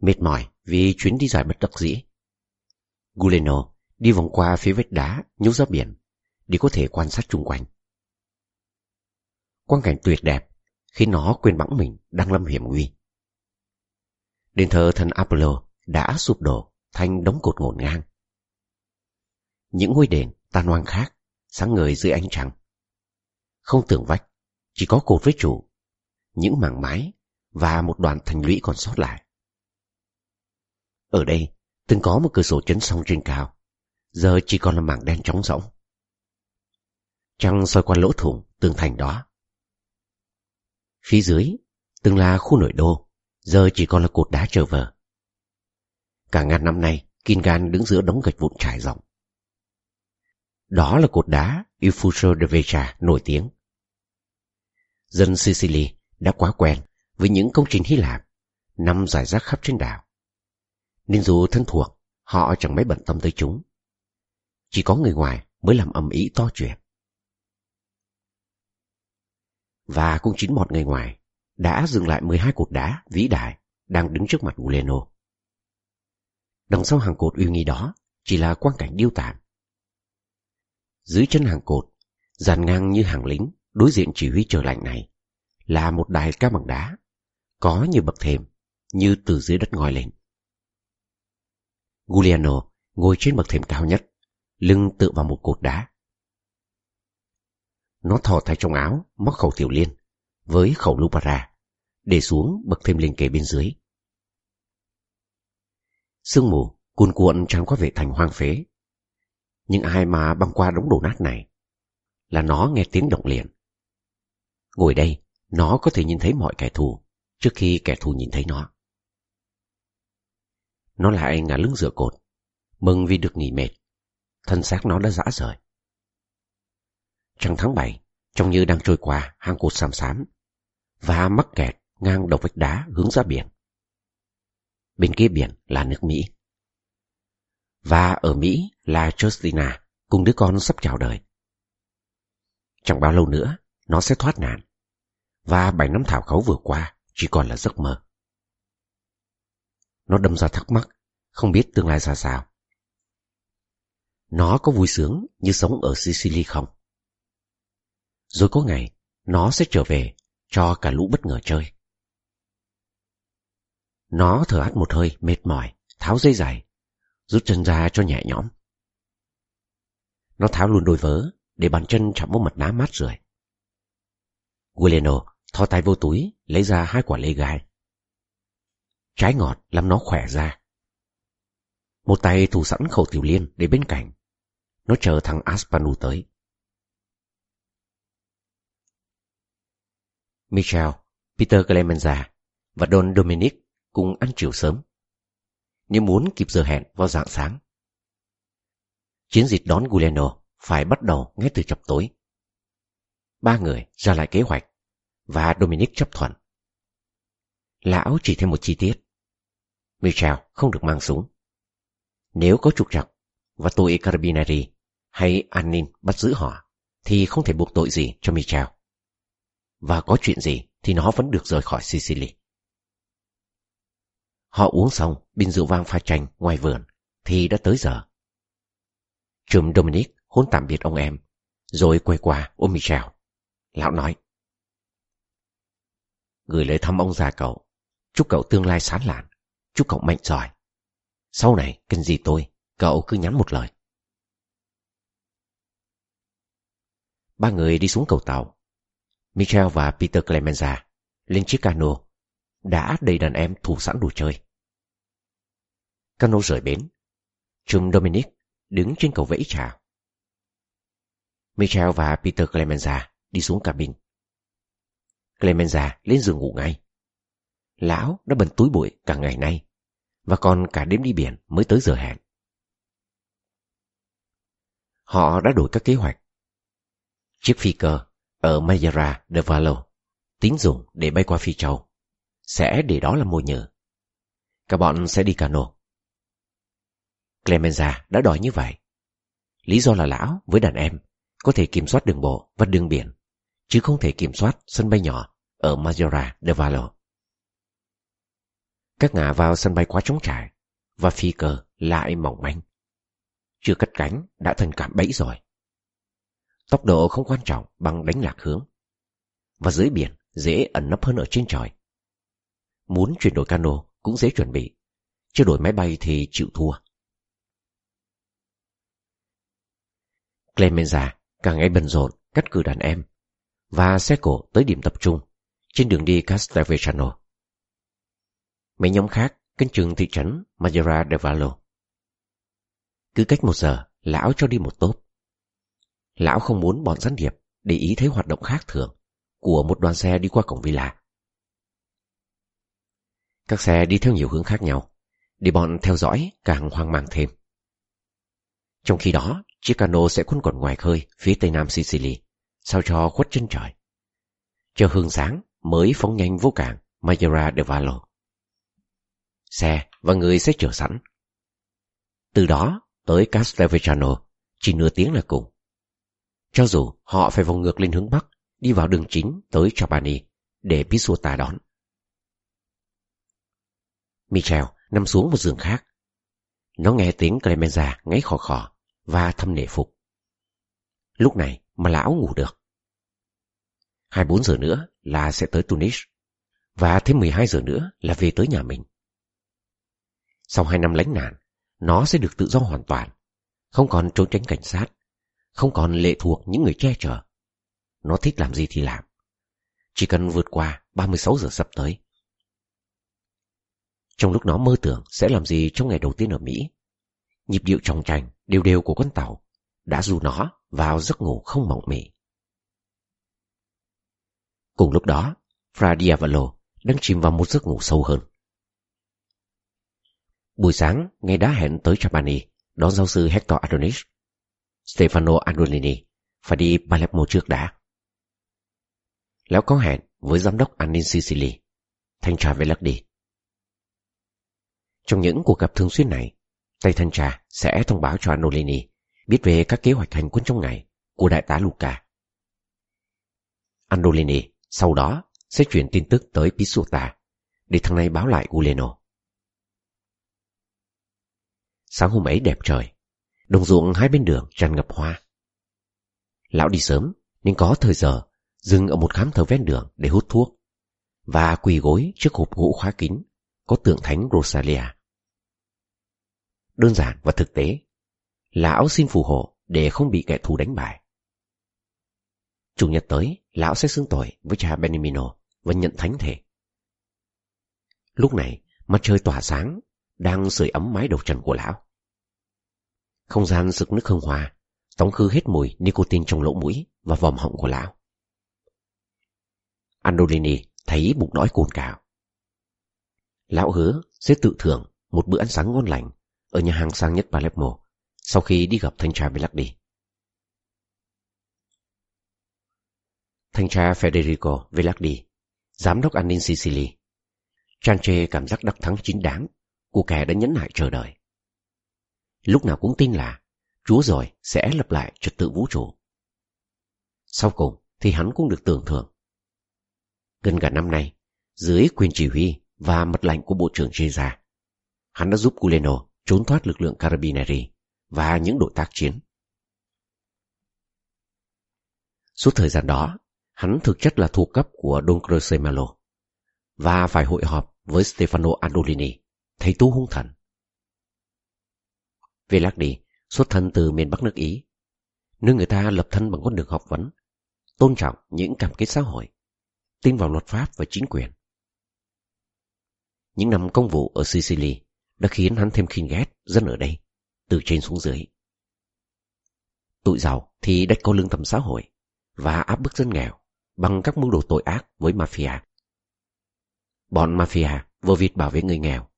Mệt mỏi vì chuyến đi dài bất đắc dĩ. Guleno đi vòng qua phía vách đá nhúc ra biển để có thể quan sát chung quanh. Quang cảnh tuyệt đẹp khi nó quên bẵng mình đang lâm hiểm nguy. Đền thờ thần Apollo đã sụp đổ thành đống cột ngổn ngang. Những ngôi đền tan hoang khác sáng ngời dưới ánh trăng. Không tường vách, chỉ có cột với trụ, những mảng mái và một đoàn thành lũy còn sót lại. Ở đây, từng có một cửa sổ chấn song trên cao, giờ chỉ còn là mảng đen trống rỗng. Trăng soi qua lỗ thủng tường thành đó. Phía dưới, từng là khu nội đô, giờ chỉ còn là cột đá trở vờ. Cả ngàn năm nay, Kingan đứng giữa đống gạch vụn trải rộng. Đó là cột đá Ufusio de Vecha nổi tiếng. Dân Sicily đã quá quen với những công trình Hy Lạp nằm rải rác khắp trên đảo. Nên dù thân thuộc, họ chẳng mấy bận tâm tới chúng. Chỉ có người ngoài mới làm ầm ĩ to chuyện. Và cũng chính một người ngoài đã dừng lại 12 cột đá vĩ đại đang đứng trước mặt Guleno. Đằng sau hàng cột uy nghi đó chỉ là quang cảnh điêu tàn. Dưới chân hàng cột, dàn ngang như hàng lính đối diện chỉ huy trời lạnh này là một đài cao bằng đá, có nhiều bậc thềm như từ dưới đất ngoi lên. Giuliano ngồi trên bậc thềm cao nhất, lưng tựa vào một cột đá. Nó thò tay trong áo, móc khẩu tiểu liên, với khẩu lupara, để xuống bậc thềm liền kề bên dưới. Sương mù cuồn cuộn tràn qua vệ thành hoang phế. Nhưng ai mà băng qua đống đổ nát này là nó nghe tiếng động liền. Ngồi đây, nó có thể nhìn thấy mọi kẻ thù trước khi kẻ thù nhìn thấy nó. Nó lại ngả lưng dựa cột, mừng vì được nghỉ mệt. Thân xác nó đã rã rời. Trăng tháng bảy, trông như đang trôi qua hang cột xám xám, và mắc kẹt ngang đầu vách đá hướng ra biển. Bên kia biển là nước Mỹ. Và ở Mỹ là Justina cùng đứa con sắp chào đời. Chẳng bao lâu nữa, nó sẽ thoát nạn. Và bảy năm thảo khấu vừa qua chỉ còn là giấc mơ. Nó đâm ra thắc mắc, không biết tương lai ra sao. Nó có vui sướng như sống ở Sicily không? Rồi có ngày, nó sẽ trở về cho cả lũ bất ngờ chơi. Nó thở hắt một hơi mệt mỏi, tháo dây dài, rút chân ra cho nhẹ nhõm. Nó tháo luôn đôi vớ để bàn chân chạm vào mặt đá mát rượi. Guileno thò tay vô túi lấy ra hai quả lê gai. Trái ngọt làm nó khỏe ra. Một tay thủ sẵn khẩu tiểu liên để bên cạnh. Nó chờ thằng Aspanu tới. Michel, Peter Clemenza và Don Dominic cùng ăn chiều sớm. Nếu muốn kịp giờ hẹn vào dạng sáng. Chiến dịch đón Guleno phải bắt đầu ngay từ chập tối. Ba người ra lại kế hoạch và Dominic chấp thuận. Lão chỉ thêm một chi tiết. Michel không được mang súng. Nếu có trục trặc và tội Carabinieri hay an ninh bắt giữ họ, thì không thể buộc tội gì cho Michel. Và có chuyện gì thì nó vẫn được rời khỏi Sicily. Họ uống xong, bình rượu vang pha chanh ngoài vườn thì đã tới giờ. Trùm Dominic hôn tạm biệt ông em, rồi quay qua ôm Michel. Lão nói. Gửi lời thăm ông già cậu, chúc cậu tương lai sáng lạn, chúc cậu mạnh giỏi. Sau này, cần gì tôi, cậu cứ nhắn một lời. Ba người đi xuống cầu tàu. Michel và Peter Clemenza lên chiếc cano đã đầy đàn em thủ sẵn đồ chơi. Cano rời bến. Trùm Dominic đứng trên cầu vẫy chào. Michel và Peter Clemenza đi xuống cabin. Clemenza lên giường ngủ ngay. Lão đã bận túi bụi cả ngày nay và còn cả đêm đi biển mới tới giờ hẹn. Họ đã đổi các kế hoạch. Chiếc phi cơ ở Mayara de Valo tín dụng để bay qua Phi Châu sẽ để đó là mồi nhử. Cả bọn sẽ đi cano. Clemenza đã đòi như vậy. Lý do là lão với đàn em có thể kiểm soát đường bộ và đường biển, chứ không thể kiểm soát sân bay nhỏ ở Majora de Valo. Các ngả vào sân bay quá trống trải và phi cơ lại mỏng manh. Chưa cất cánh đã thành cảm bẫy rồi. Tốc độ không quan trọng bằng đánh lạc hướng. Và dưới biển dễ ẩn nấp hơn ở trên trời. Muốn chuyển đổi cano cũng dễ chuẩn bị, chưa đổi máy bay thì chịu thua. Clemenza càng ngày bận rộn cắt cử đàn em và xe cổ tới điểm tập trung trên đường đi Castelvecchio. Mấy nhóm khác canh chừng thị trấn Majora de Vallo. Cứ cách một giờ, lão cho đi một tốp. Lão không muốn bọn gián điệp để ý thấy hoạt động khác thường của một đoàn xe đi qua cổng villa. Các xe đi theo nhiều hướng khác nhau, để bọn theo dõi càng hoang mang thêm. Trong khi đó, chiếc cano sẽ quấn còn ngoài khơi phía tây nam Sicily, sao cho khuất chân trời. Chờ hương sáng mới phóng nhanh vô cảng Majora de Vallo. Xe và người sẽ chờ sẵn. Từ đó tới Castelvetrano chỉ nửa tiếng là cùng. Cho dù họ phải vòng ngược lên hướng Bắc, đi vào đường chính tới Trapani để Pisuta đón. Michel nằm xuống một giường khác. Nó nghe tiếng Clemenza ngáy khò khò và thâm nể phục. Lúc này mà lão ngủ được. 24 giờ nữa là sẽ tới Tunis và thêm 12 giờ nữa là về tới nhà mình. Sau 2 năm lánh nạn, nó sẽ được tự do hoàn toàn, không còn trốn tránh cảnh sát, không còn lệ thuộc những người che chở. Nó thích làm gì thì làm. Chỉ cần vượt qua 36 giờ sắp tới. Trong lúc nó mơ tưởng sẽ làm gì trong ngày đầu tiên ở Mỹ, nhịp điệu trong trành đều đều của con tàu đã dù nó vào giấc ngủ không mộng mị. Cùng lúc đó, Fra Diavolo đang chìm vào một giấc ngủ sâu hơn. Buổi sáng, ngay đã hẹn tới Trapani đón giáo sư Hector Adonis. Stefano Andolini phải đi Palermo trước đã. Lão có hẹn với giám đốc an ninh Sicily, thanh tra Velardi. Trong những cuộc gặp thường xuyên này, tay thanh tra sẽ thông báo cho Anolini biết về các kế hoạch hành quân trong ngày của đại tá Luca. Andolini sau đó sẽ chuyển tin tức tới Pisuta để thằng này báo lại Guleno. Sáng hôm ấy đẹp trời, đồng ruộng hai bên đường tràn ngập hoa. Lão đi sớm nên có thời giờ dừng ở một khám thờ ven đường để hút thuốc và quỳ gối trước hộp gỗ khóa kín có tượng thánh Rosalia. Đơn giản và thực tế, lão xin phù hộ để không bị kẻ thù đánh bại. Chủ nhật tới, lão sẽ xưng tội với cha Benimino và nhận thánh thể. Lúc này, mặt trời tỏa sáng, đang sưởi ấm mái đầu trần của lão. Không gian sực nước hương hoa, tống khư hết mùi nicotine trong lỗ mũi và vòm họng của lão. Andolini thấy bụng đói cồn cào. Lão hứa sẽ tự thưởng một bữa ăn sáng ngon lành ở nhà hàng sang nhất Palermo sau khi đi gặp thanh tra Velardi. Thanh tra Federico Velardi, giám đốc an ninh Sicily, Tranche cảm giác đắc thắng chính đáng của kẻ đã nhẫn nại chờ đợi. Lúc nào cũng tin là Chúa rồi sẽ lập lại trật tự vũ trụ. Sau cùng thì hắn cũng được tưởng thưởng. Gần cả năm nay, dưới quyền chỉ huy và mật lệnh của Bộ trưởng Gia, hắn đã giúp Culeno trốn thoát lực lượng Carabinieri và những đội tác chiến. Suốt thời gian đó, hắn thực chất là thuộc cấp của Don Crosemalo và phải hội họp với Stefano Andolini, thầy tu hung thần. Velardi xuất thân từ miền Bắc nước Ý, nơi người ta lập thân bằng con đường học vấn, tôn trọng những cam kết xã hội, tin vào luật pháp và chính quyền. Những năm công vụ ở Sicily đã khiến hắn thêm khinh ghét dân ở đây, từ trên xuống dưới. Tụi giàu thì đất có lương tâm xã hội và áp bức dân nghèo bằng các mưu đồ tội ác với mafia. Bọn mafia vô vịt bảo vệ người nghèo,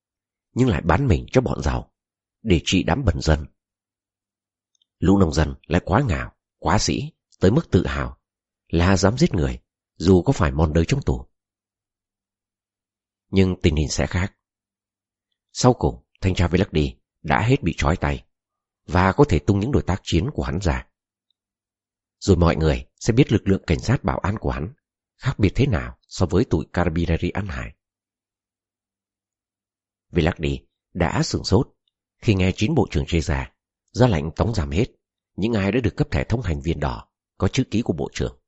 nhưng lại bán mình cho bọn giàu để trị đám bẩn dân. Lũ nông dân lại quá ngạo, quá sĩ, tới mức tự hào là dám giết người dù có phải mòn đời trong tù. Nhưng tình hình sẽ khác. Sau cùng, thanh tra Velardi đã hết bị trói tay và có thể tung những đối tác chiến của hắn ra. Rồi mọi người sẽ biết lực lượng cảnh sát bảo an của hắn khác biệt thế nào so với tụi Carabinieri ăn hải. Velardi đã sửng sốt khi nghe chín bộ trưởng chê ra ra lệnh tống giảm hết những ai đã được cấp thẻ thông hành viên đỏ có chữ ký của bộ trưởng.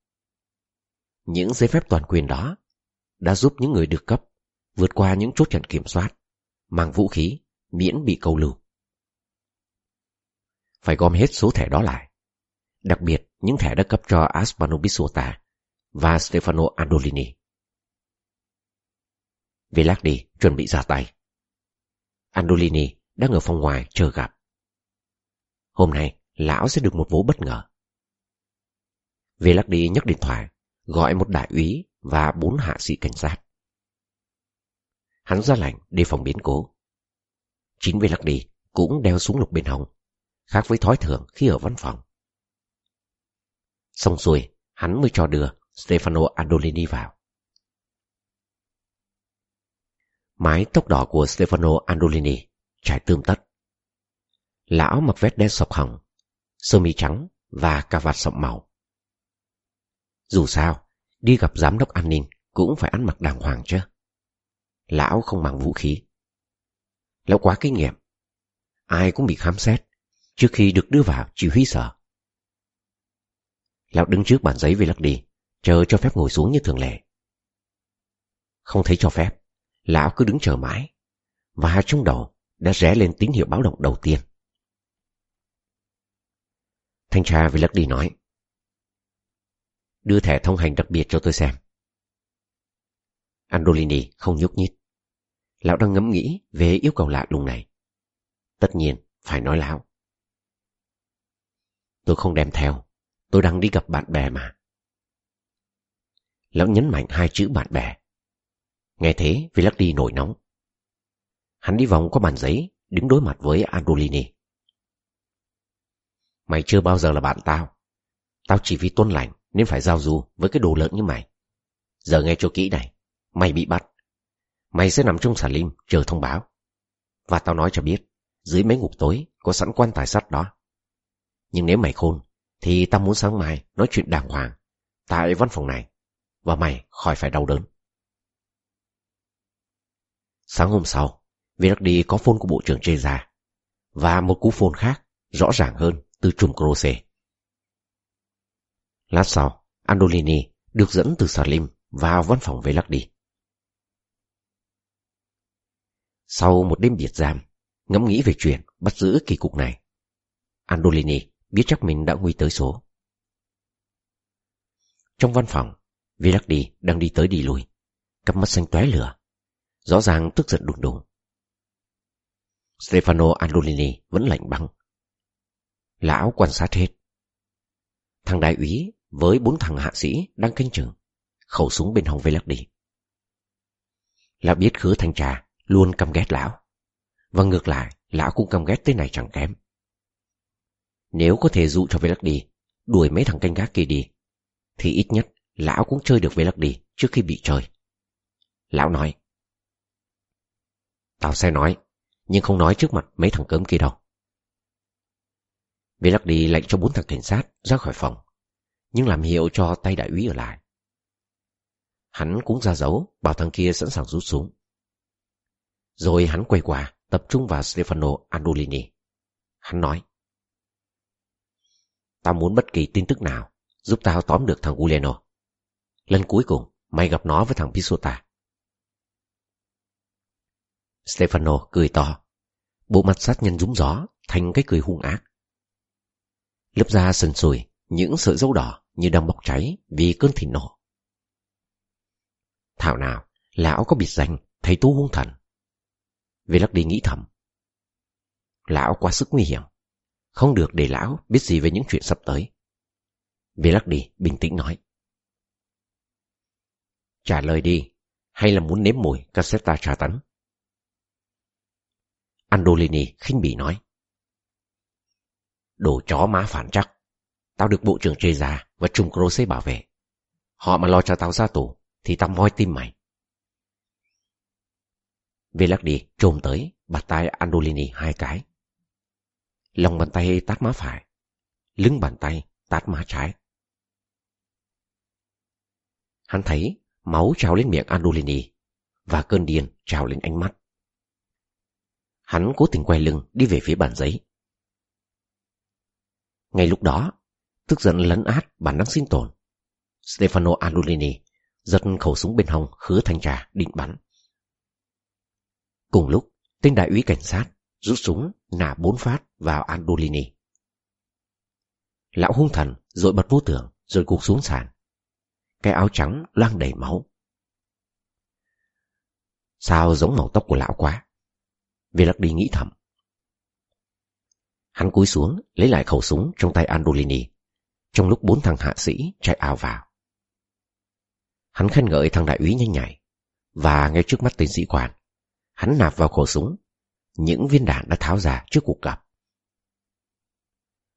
Những giấy phép toàn quyền đó đã giúp những người được cấp vượt qua những chốt chặn kiểm soát, mang vũ khí, miễn bị câu lưu. Phải gom hết số thẻ đó lại. Đặc biệt những thẻ đã cấp cho Aspano Bisuota và Stefano Andolini. Velardi chuẩn bị ra tay. Andolini đang ở phòng ngoài chờ gặp. Hôm nay, lão sẽ được một vố bất ngờ. Velardi nhấc điện thoại, gọi một đại úy và bốn hạ sĩ cảnh sát. Hắn ra lệnh đề phòng biến cố. Chính Velardi cũng đeo súng lục bên hông, khác với thói thường khi ở văn phòng. Xong xuôi, hắn mới cho đưa Stefano Andolini vào. Mái tóc đỏ của Stefano Andolini trải tươm tất. Lão mặc vest đen sọc hồng, sơ mi trắng và cà vạt sậm màu. Dù sao, đi gặp giám đốc an ninh cũng phải ăn mặc đàng hoàng chứ. Lão không mang vũ khí. Lão quá kinh nghiệm. Ai cũng bị khám xét trước khi được đưa vào chỉ huy sở. Lão đứng trước bản giấy về lắc đi, chờ cho phép ngồi xuống như thường lệ. Không thấy cho phép, lão cứ đứng chờ mãi, và trong đầu đã rẽ lên tín hiệu báo động đầu tiên. Thanh tra về lắc đi nói, đưa thẻ thông hành đặc biệt cho tôi xem. Andolini không nhúc nhích. Lão đang ngẫm nghĩ về yêu cầu lạ lùng này. Tất nhiên, phải nói lão. Tôi không đem theo. Tôi đang đi gặp bạn bè mà. Lão nhấn mạnh hai chữ bạn bè. Nghe thế, Villardi nổi nóng. Hắn đi vòng qua bàn giấy, đứng đối mặt với Andolini. Mày chưa bao giờ là bạn tao. Tao chỉ vì tuân lành nên phải giao du với cái đồ lợn như mày. Giờ nghe cho kỹ này. Mày bị bắt. Mày sẽ nằm trong xà lim chờ thông báo. Và tao nói cho biết, dưới mấy ngục tối có sẵn quan tài sắt đó. Nhưng nếu mày khôn, thì tao muốn sáng mai nói chuyện đàng hoàng tại văn phòng này và mày khỏi phải đau đớn. Sáng hôm sau, đi có phone của Bộ trưởng Trê ra và một cú phone khác rõ ràng hơn từ trùm Croce. Lát sau, Andolini được dẫn từ Salim vào văn phòng với đi. Sau một đêm biệt giam, ngẫm nghĩ về chuyện bắt giữ kỳ cục này, Andolini biết chắc mình đã nguy tới số. Trong văn phòng, Villardi đang đi tới đi lui, cặp mắt xanh tóe lửa, rõ ràng tức giận đùng đùng. Stefano Andolini vẫn lạnh băng. Lão quan sát hết. Thằng đại úy với bốn thằng hạ sĩ đang canh chừng, khẩu súng bên hông Villardi. Lão biết khứa thanh trà luôn căm ghét lão, và ngược lại, lão cũng căm ghét tới này chẳng kém. Nếu có thể dụ cho Villardi đuổi mấy thằng canh gác kia đi, thì ít nhất lão cũng chơi được với đi trước khi bị chơi. Lão nói. Tao sẽ nói, nhưng không nói trước mặt mấy thằng cớm kia đâu. Vì đi lệnh cho bốn thằng cảnh sát ra khỏi phòng, nhưng làm hiệu cho tay đại úy ở lại. Hắn cũng ra dấu, bảo thằng kia sẵn sàng rút súng. Rồi hắn quay qua, tập trung vào Stefano Andolini. Hắn nói. Tao muốn bất kỳ tin tức nào giúp tao tóm được thằng Guleno. Lần cuối cùng, mày gặp nó với thằng Pisota. Stefano cười to. Bộ mặt sát nhân rúng gió thành cái cười hung ác. Lớp da sần sùi, những sợi dấu đỏ như đang bốc cháy vì cơn thịnh nộ. Thảo nào, lão có biệt danh thầy tú hung thần. Về lắc đi nghĩ thầm. Lão quá sức nguy hiểm. Không được để lão biết gì về những chuyện sắp tới. Về lắc đi, bình tĩnh nói. Trả lời đi, hay là muốn nếm mùi cassetta trà tấn? Andolini khinh bỉ nói. Đồ chó má phản chắc. Tao được bộ trưởng chê già và trùng Croce bảo vệ. Họ mà lo cho tao ra tù, thì tao moi tim mày. Velardi trồm tới, bạt tay Andolini hai cái. Lòng bàn tay tát má phải, lưng bàn tay tát má trái. Hắn thấy máu trào lên miệng Andolini và cơn điên trào lên ánh mắt. Hắn cố tình quay lưng đi về phía bàn giấy. Ngay lúc đó, tức giận lấn át bản năng sinh tồn. Stefano Andolini giật khẩu súng bên hông khứa thanh trà định bắn. Cùng lúc, tên đại úy cảnh sát rút súng nả bốn phát vào Andolini. Lão hung thần rồi bật vô tưởng rồi gục xuống sàn cái áo trắng loang đầy máu. Sao giống màu tóc của lão quá? Vì đi nghĩ thầm. Hắn cúi xuống lấy lại khẩu súng trong tay Andolini trong lúc bốn thằng hạ sĩ chạy ào vào. Hắn khen ngợi thằng đại úy nhanh nhảy và ngay trước mắt tên sĩ quan hắn nạp vào khẩu súng những viên đạn đã tháo ra trước cuộc gặp.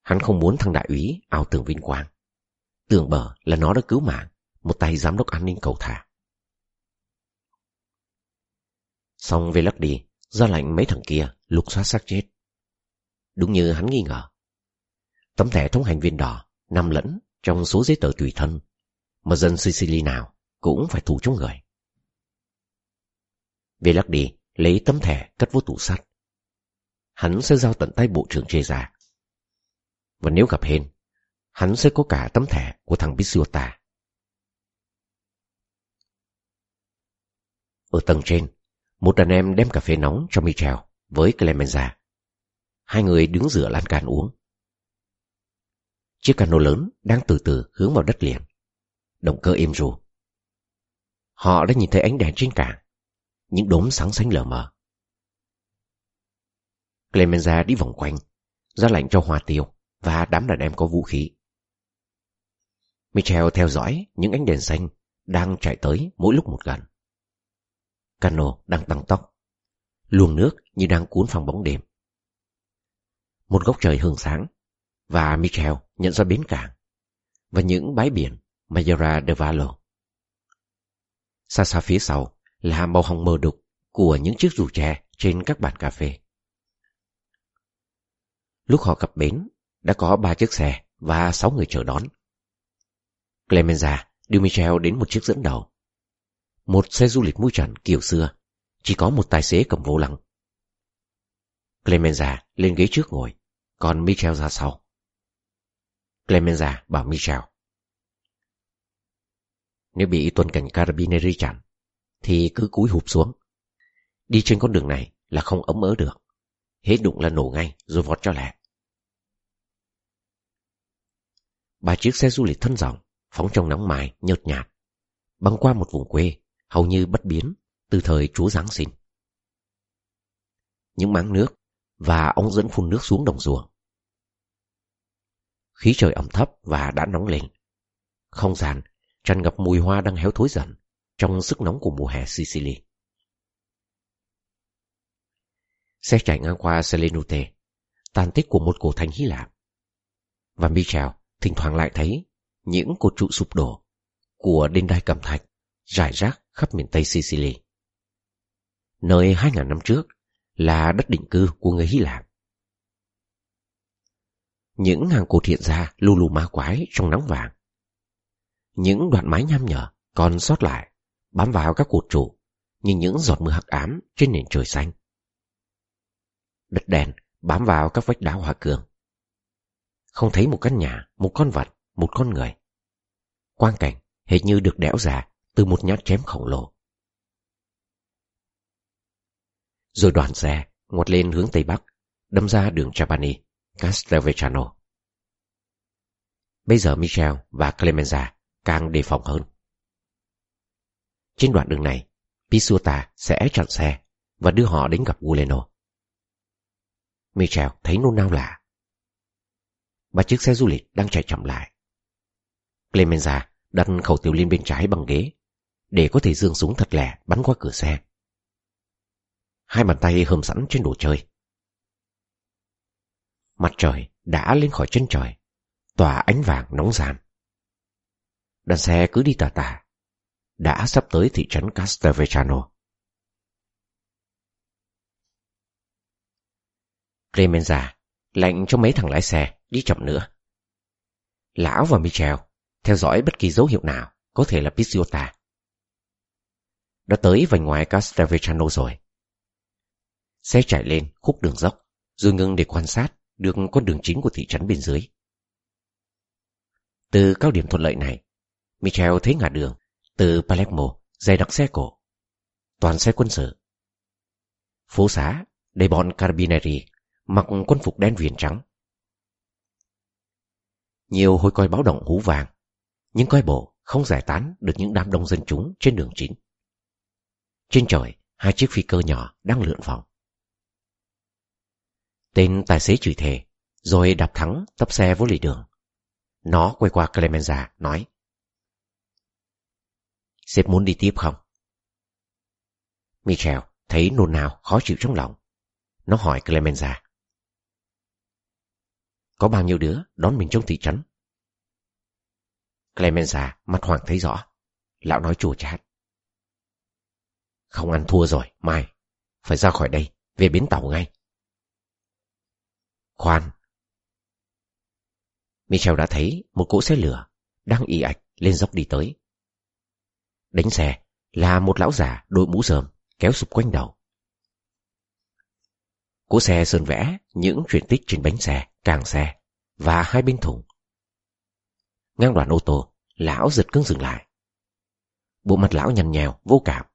Hắn không muốn thằng đại úy ao tưởng vinh quang. Tưởng bờ là nó đã cứu mạng một tay giám đốc an ninh cầu thả. Xong về lắc đi, ra lệnh mấy thằng kia lục soát xác chết. Đúng như hắn nghi ngờ. Tấm thẻ thống hành viên đỏ nằm lẫn trong số giấy tờ tùy thân mà dân Sicily nào cũng phải thủ chúng người. Về lắc đi, lấy tấm thẻ cất vô tủ sắt. Hắn sẽ giao tận tay bộ trưởng chê ra. Và nếu gặp hên, hắn sẽ có cả tấm thẻ của thằng Bisuota. Ở tầng trên, một đàn em đem cà phê nóng cho Michel với Clemenza. Hai người đứng rửa lan can uống. Chiếc cano lớn đang từ từ hướng vào đất liền. Động cơ êm ru. Họ đã nhìn thấy ánh đèn trên cảng, những đốm sáng xanh lờ mờ. Clemenza đi vòng quanh, ra lệnh cho hoa tiêu và đám đàn em có vũ khí. Michel theo dõi những ánh đèn xanh đang chạy tới mỗi lúc một gần. Cano đang tăng tốc. Luồng nước như đang cuốn phòng bóng đêm. Một góc trời hương sáng và Michel nhận ra bến cảng và những bãi biển Majora de Valo. Xa xa phía sau là màu hồng mờ đục của những chiếc dù tre trên các bàn cà phê. Lúc họ cập bến, đã có ba chiếc xe và sáu người chờ đón. Clemenza đưa Michel đến một chiếc dẫn đầu. Một xe du lịch mũi trần kiểu xưa, chỉ có một tài xế cầm vô lăng. Clemenza lên ghế trước ngồi, còn Michel ra sau. Clemenza bảo Michel. Nếu bị tuần cảnh Carabinieri chặn, thì cứ cúi hụp xuống. Đi trên con đường này là không ấm ớ được. Hết đụng là nổ ngay rồi vọt cho lẹ. Ba chiếc xe du lịch thân rộng, phóng trong nắng mài nhợt nhạt, băng qua một vùng quê hầu như bất biến từ thời Chúa Giáng sinh. Những máng nước và ống dẫn phun nước xuống đồng ruộng. Khí trời ẩm thấp và đã nóng lên. Không gian tràn ngập mùi hoa đang héo thối dần trong sức nóng của mùa hè Sicily. Xe chạy ngang qua Selenute, tàn tích của một cổ thành Hy Lạp. Và Michel thỉnh thoảng lại thấy những cột trụ sụp đổ của đền đai cẩm thạch rải rác khắp miền Tây Sicily. Nơi 2.000 năm trước là đất định cư của người Hy Lạp. Những hàng cột hiện ra lù lù ma quái trong nắng vàng. Những đoạn mái nham nhở còn sót lại, bám vào các cột trụ như những giọt mưa hắc ám trên nền trời xanh. Đất đèn bám vào các vách đá hoa cương. Không thấy một căn nhà, một con vật, một con người. Quang cảnh hệt như được đẽo ra từ một nhát chém khổng lồ. Rồi đoàn xe ngoặt lên hướng Tây Bắc, đâm ra đường Trapani, Castelvecchano. Bây giờ Michel và Clemenza càng đề phòng hơn. Trên đoạn đường này, Pisuta sẽ chặn xe và đưa họ đến gặp Guleno. Michel thấy nôn nao lạ. Ba chiếc xe du lịch đang chạy chậm lại. Clemenza đặt khẩu tiểu liên bên trái bằng ghế để có thể dương súng thật lẻ bắn qua cửa xe. Hai bàn tay hầm sẵn trên đồ chơi. Mặt trời đã lên khỏi chân trời, tỏa ánh vàng nóng giàn. Đàn xe cứ đi tà tà, đã sắp tới thị trấn Castelvecchano. Clemenza lệnh cho mấy thằng lái xe đi chậm nữa. Lão và Michel theo dõi bất kỳ dấu hiệu nào có thể là Pizziota. Đã tới vành ngoài Castelvecchano rồi. Xe chạy lên khúc đường dốc, rồi ngưng để quan sát được con đường chính của thị trấn bên dưới. Từ cao điểm thuận lợi này, Michel thấy ngả đường từ Palermo dày đặc xe cổ, toàn xe quân sự. Phố xá đầy bọn Carabinieri mặc quân phục đen viền trắng. Nhiều hồi coi báo động hú vàng, nhưng coi bộ không giải tán được những đám đông dân chúng trên đường chính. Trên trời, hai chiếc phi cơ nhỏ đang lượn vòng. Tên tài xế chửi thề, rồi đạp thắng tấp xe vô lì đường. Nó quay qua Clemenza, nói. Sếp muốn đi tiếp không? Michel thấy nôn nào khó chịu trong lòng. Nó hỏi Clemenza. Có bao nhiêu đứa đón mình trong thị trấn? Clemenza mặt hoàng thấy rõ. Lão nói chùa chát. Không ăn thua rồi, mai. Phải ra khỏi đây, về bến tàu ngay. Khoan. Michel đã thấy một cỗ xe lửa đang ị ạch lên dốc đi tới. Đánh xe là một lão già đội mũ rơm kéo sụp quanh đầu. Cỗ xe sơn vẽ những chuyển tích trên bánh xe, càng xe và hai bên thùng. Ngang đoàn ô tô, lão giật cứng dừng lại. Bộ mặt lão nhằn nhèo, vô cảm.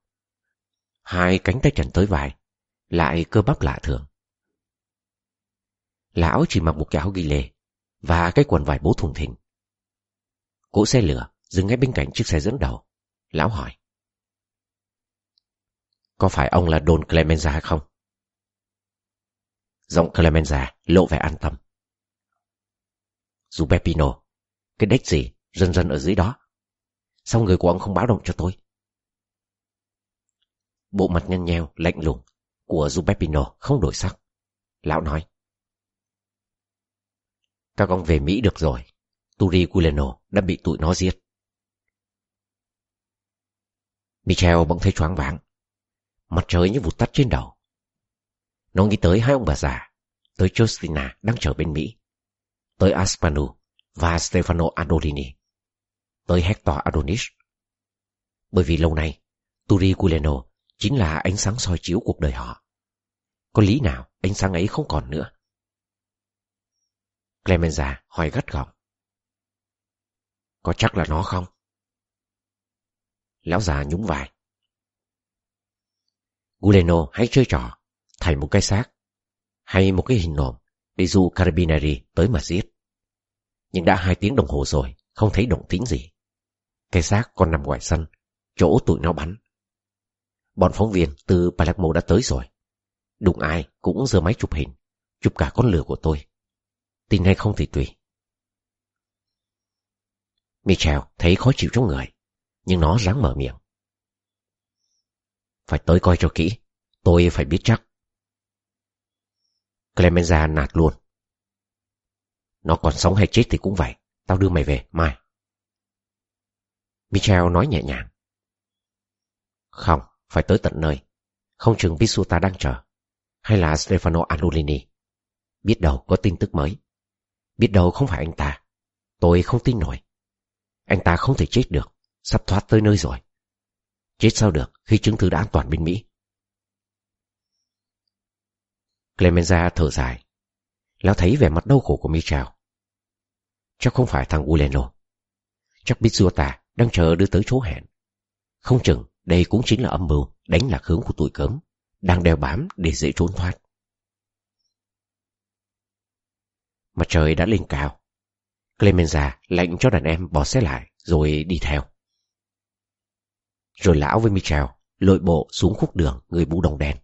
Hai cánh tay trần tới vai, lại cơ bắp lạ thường. Lão chỉ mặc một cái áo ghi lê và cái quần vải bố thùng thình. Cỗ xe lửa dừng ngay bên cạnh chiếc xe dẫn đầu. Lão hỏi. Có phải ông là Don Clemenza hay không? Giọng Clemenza lộ vẻ an tâm. Giuseppino, cái đếch gì dần dần ở dưới đó. Sao người của ông không báo động cho tôi? Bộ mặt nhăn nheo, lạnh lùng của Giuseppino không đổi sắc. Lão nói. Các ông về Mỹ được rồi. Turi Culeno đã bị tụi nó giết. Michel bỗng thấy choáng váng. Mặt trời như vụt tắt trên đầu. Nó nghĩ tới hai ông bà già, tới Justina đang chờ bên Mỹ, tới Aspanu và Stefano Adolini, tới Hector Adonis. Bởi vì lâu nay, Turi Culeno chính là ánh sáng soi chiếu cuộc đời họ. Có lý nào ánh sáng ấy không còn nữa? Clemenza hỏi gắt gỏng. Có chắc là nó không? Lão già nhúng vai. Guleno hãy chơi trò, thành một cái xác, hay một cái hình nộm để dụ Carabinieri tới mà giết. Nhưng đã hai tiếng đồng hồ rồi, không thấy động tĩnh gì. Cái xác còn nằm ngoài sân, chỗ tụi nó bắn. Bọn phóng viên từ Palermo đã tới rồi. Đụng ai cũng giơ máy chụp hình, chụp cả con lửa của tôi. Tin hay không thì tùy. Michel thấy khó chịu trong người, nhưng nó ráng mở miệng. Phải tới coi cho kỹ, tôi phải biết chắc. Clemenza nạt luôn. Nó còn sống hay chết thì cũng vậy, tao đưa mày về mai. Michel nói nhẹ nhàng. Không, phải tới tận nơi. Không chừng Pisuta đang chờ. Hay là Stefano Anulini. Biết đâu có tin tức mới. Biết đâu không phải anh ta. Tôi không tin nổi. Anh ta không thể chết được. Sắp thoát tới nơi rồi. Chết sao được khi chứng thư đã an toàn bên Mỹ. Clemenza thở dài. Lão thấy vẻ mặt đau khổ của Michel. Chắc không phải thằng Uleno. Chắc Pizzuta đang chờ đưa tới chỗ hẹn. Không chừng đây cũng chính là âm mưu đánh lạc hướng của tụi cớm, đang đeo bám để dễ trốn thoát. Mặt trời đã lên cao. Clemenza lệnh cho đàn em bỏ xe lại rồi đi theo. Rồi lão với Michel lội bộ xuống khúc đường người bú đồng đen.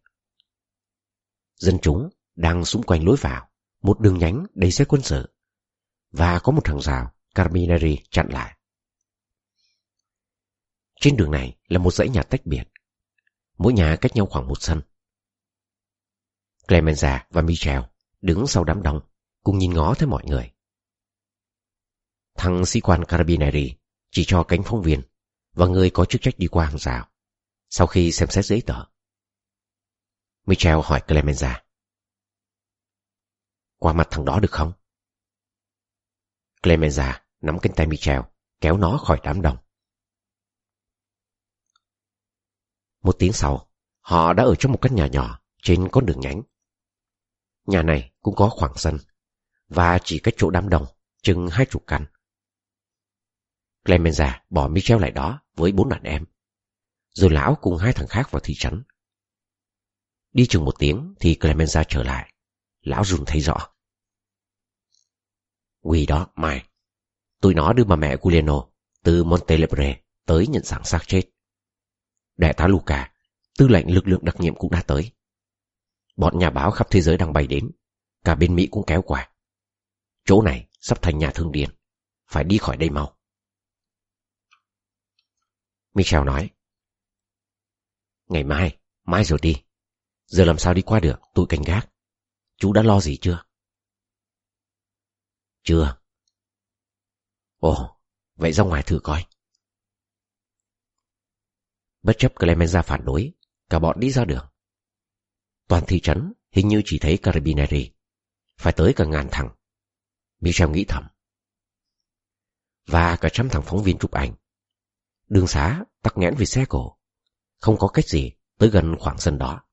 Dân chúng đang xung quanh lối vào, một đường nhánh đầy xe quân sự. Và có một thằng rào, Carminari chặn lại. Trên đường này là một dãy nhà tách biệt. Mỗi nhà cách nhau khoảng một sân. Clemenza và Michel đứng sau đám đông, cùng nhìn ngó thấy mọi người. Thằng sĩ quan Carabinieri chỉ cho cánh phóng viên và người có chức trách đi qua hàng rào, sau khi xem xét giấy tờ. Michel hỏi Clemenza. Qua mặt thằng đó được không? Clemenza nắm cánh tay Michel, kéo nó khỏi đám đông. Một tiếng sau, họ đã ở trong một căn nhà nhỏ trên con đường nhánh. Nhà này cũng có khoảng sân, và chỉ cách chỗ đám đông, chừng hai chục căn. Clemenza bỏ Michel lại đó với bốn đàn em. Rồi lão cùng hai thằng khác vào thị trấn. Đi chừng một tiếng thì Clemenza trở lại. Lão run thấy rõ. Quỳ đó, mai. Tụi nó đưa bà mẹ Giuliano từ Montelebre tới nhận dạng xác chết. Đại tá Luca, tư lệnh lực lượng đặc nhiệm cũng đã tới. Bọn nhà báo khắp thế giới đang bay đến. Cả bên Mỹ cũng kéo qua. Chỗ này sắp thành nhà thương điền. Phải đi khỏi đây mau. Michel nói. Ngày mai, mai rồi đi. Giờ làm sao đi qua được, tụi canh gác. Chú đã lo gì chưa? Chưa. Ồ, vậy ra ngoài thử coi. Bất chấp Clemenza phản đối, cả bọn đi ra đường. Toàn thị trấn hình như chỉ thấy Carabinieri. Phải tới cả ngàn thằng. Michel nghĩ thầm. Và cả trăm thằng phóng viên chụp ảnh. Đường xá tắc nghẽn vì xe cổ. Không có cách gì tới gần khoảng sân đó.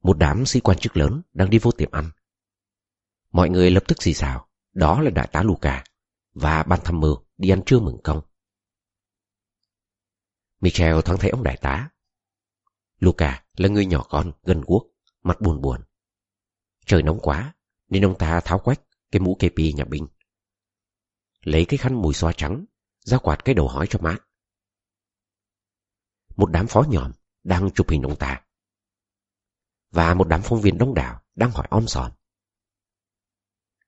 Một đám sĩ quan chức lớn đang đi vô tiệm ăn. Mọi người lập tức xì xào. Đó là đại tá Luca và ban tham mưu đi ăn trưa mừng công. Michel thoáng thấy ông đại tá. Luca là người nhỏ con, gần guốc, mặt buồn buồn. Trời nóng quá, nên ông ta tháo quách cái mũ kepi nhà binh. Lấy cái khăn mùi xoa trắng, ra quạt cái đầu hói cho mát. Một đám phó nhòm đang chụp hình ông ta. Và một đám phóng viên đông đảo đang hỏi om sòm.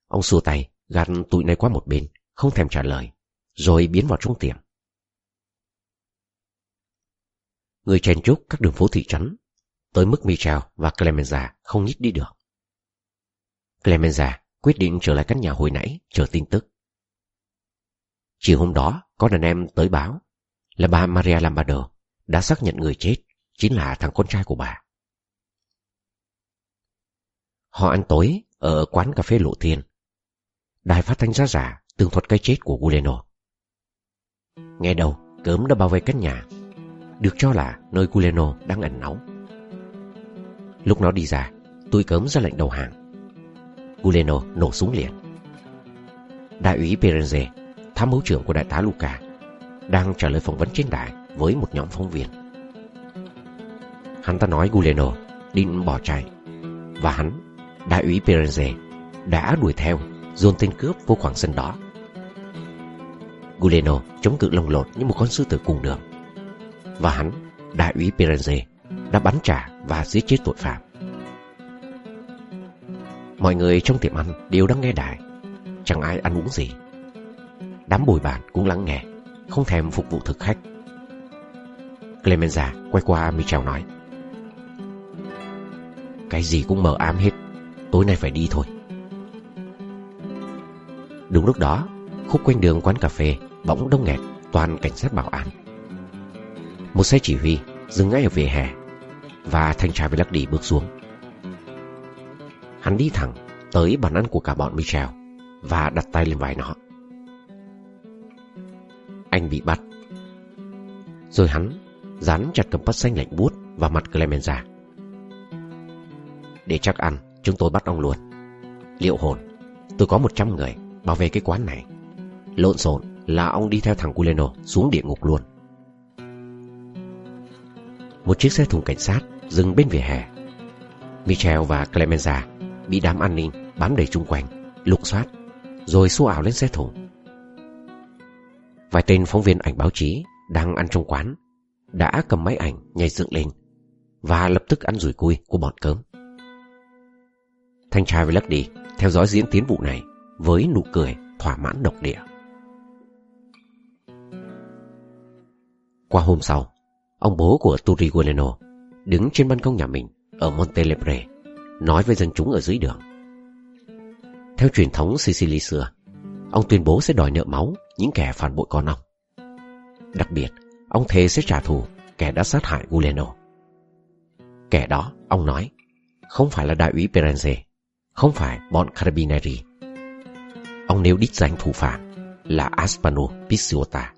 Ông xua tay, gạt tụi này qua một bên, không thèm trả lời, rồi biến vào trong tiệm. Người chen chúc các đường phố thị trấn, tới mức Michel và Clemenza không nhích đi được. Clemenza quyết định trở lại căn nhà hồi nãy chờ tin tức. Chiều hôm đó có đàn em tới báo là bà Maria Lombardo đã xác nhận người chết chính là thằng con trai của bà. Họ ăn tối ở quán cà phê Lộ Thiên. Đài phát thanh giá giả tường thuật cái chết của Guleno. Nghe đầu, cớm đã bao vây căn nhà, được cho là nơi Guleno đang ẩn náu. Lúc nó đi ra, tôi cớm ra lệnh đầu hàng. Guleno nổ súng liền. Đại úy Perenze, tham mưu trưởng của đại tá Luca, đang trả lời phỏng vấn trên đài với một nhóm phóng viên. Hắn ta nói Guleno định bỏ chạy và hắn đại úy Perenze đã đuổi theo dồn tên cướp vô khoảng sân đó. Guleno chống cự lồng lột như một con sư tử cùng đường. Và hắn, đại úy Perenze, đã bắn trả và giết chết tội phạm. Mọi người trong tiệm ăn đều đang nghe đài, chẳng ai ăn uống gì. Đám bồi bàn cũng lắng nghe, không thèm phục vụ thực khách. Clemenza quay qua Michel nói Cái gì cũng mờ ám hết Tối nay phải đi thôi. Đúng lúc đó Khúc quanh đường quán cà phê Bỗng đông nghẹt toàn cảnh sát bảo an. Một xe chỉ huy Dừng ngay ở vỉa hè Và thanh tra đi bước xuống. Hắn đi thẳng Tới bàn ăn của cả bọn Michel Và đặt tay lên vai nó. Anh bị bắt. Rồi hắn Dán chặt cầm bắt xanh lạnh buốt Vào mặt Clemenza. Để chắc ăn, Chúng tôi bắt ông luôn. Liệu hồn, Tôi có 100 người bảo vệ cái quán này. Lộn xộn là ông đi theo thằng Culeno xuống địa ngục luôn. Một chiếc xe thùng cảnh sát dừng bên vỉa hè. Michel và Clemenza bị đám an ninh bám đầy chung quanh, lục soát, rồi xô ảo lên xe thùng vài tên phóng viên ảnh báo chí đang ăn trong quán đã cầm máy ảnh nhảy dựng lên và lập tức ăn rủi cui của bọn cớm Thanh tra đi theo dõi diễn tiến vụ này với nụ cười thỏa mãn độc địa. Qua hôm sau, ông bố của Turi Guileno đứng trên ban công nhà mình ở Montelebre nói với dân chúng ở dưới đường. Theo truyền thống Sicily xưa, ông tuyên bố sẽ đòi nợ máu những kẻ phản bội con ông. Đặc biệt, ông thề sẽ trả thù kẻ đã sát hại Guleno. Kẻ đó, ông nói, không phải là đại úy Perenze không phải bọn Carabinieri. Ông nêu đích danh thủ phạm là Aspano Pisciota.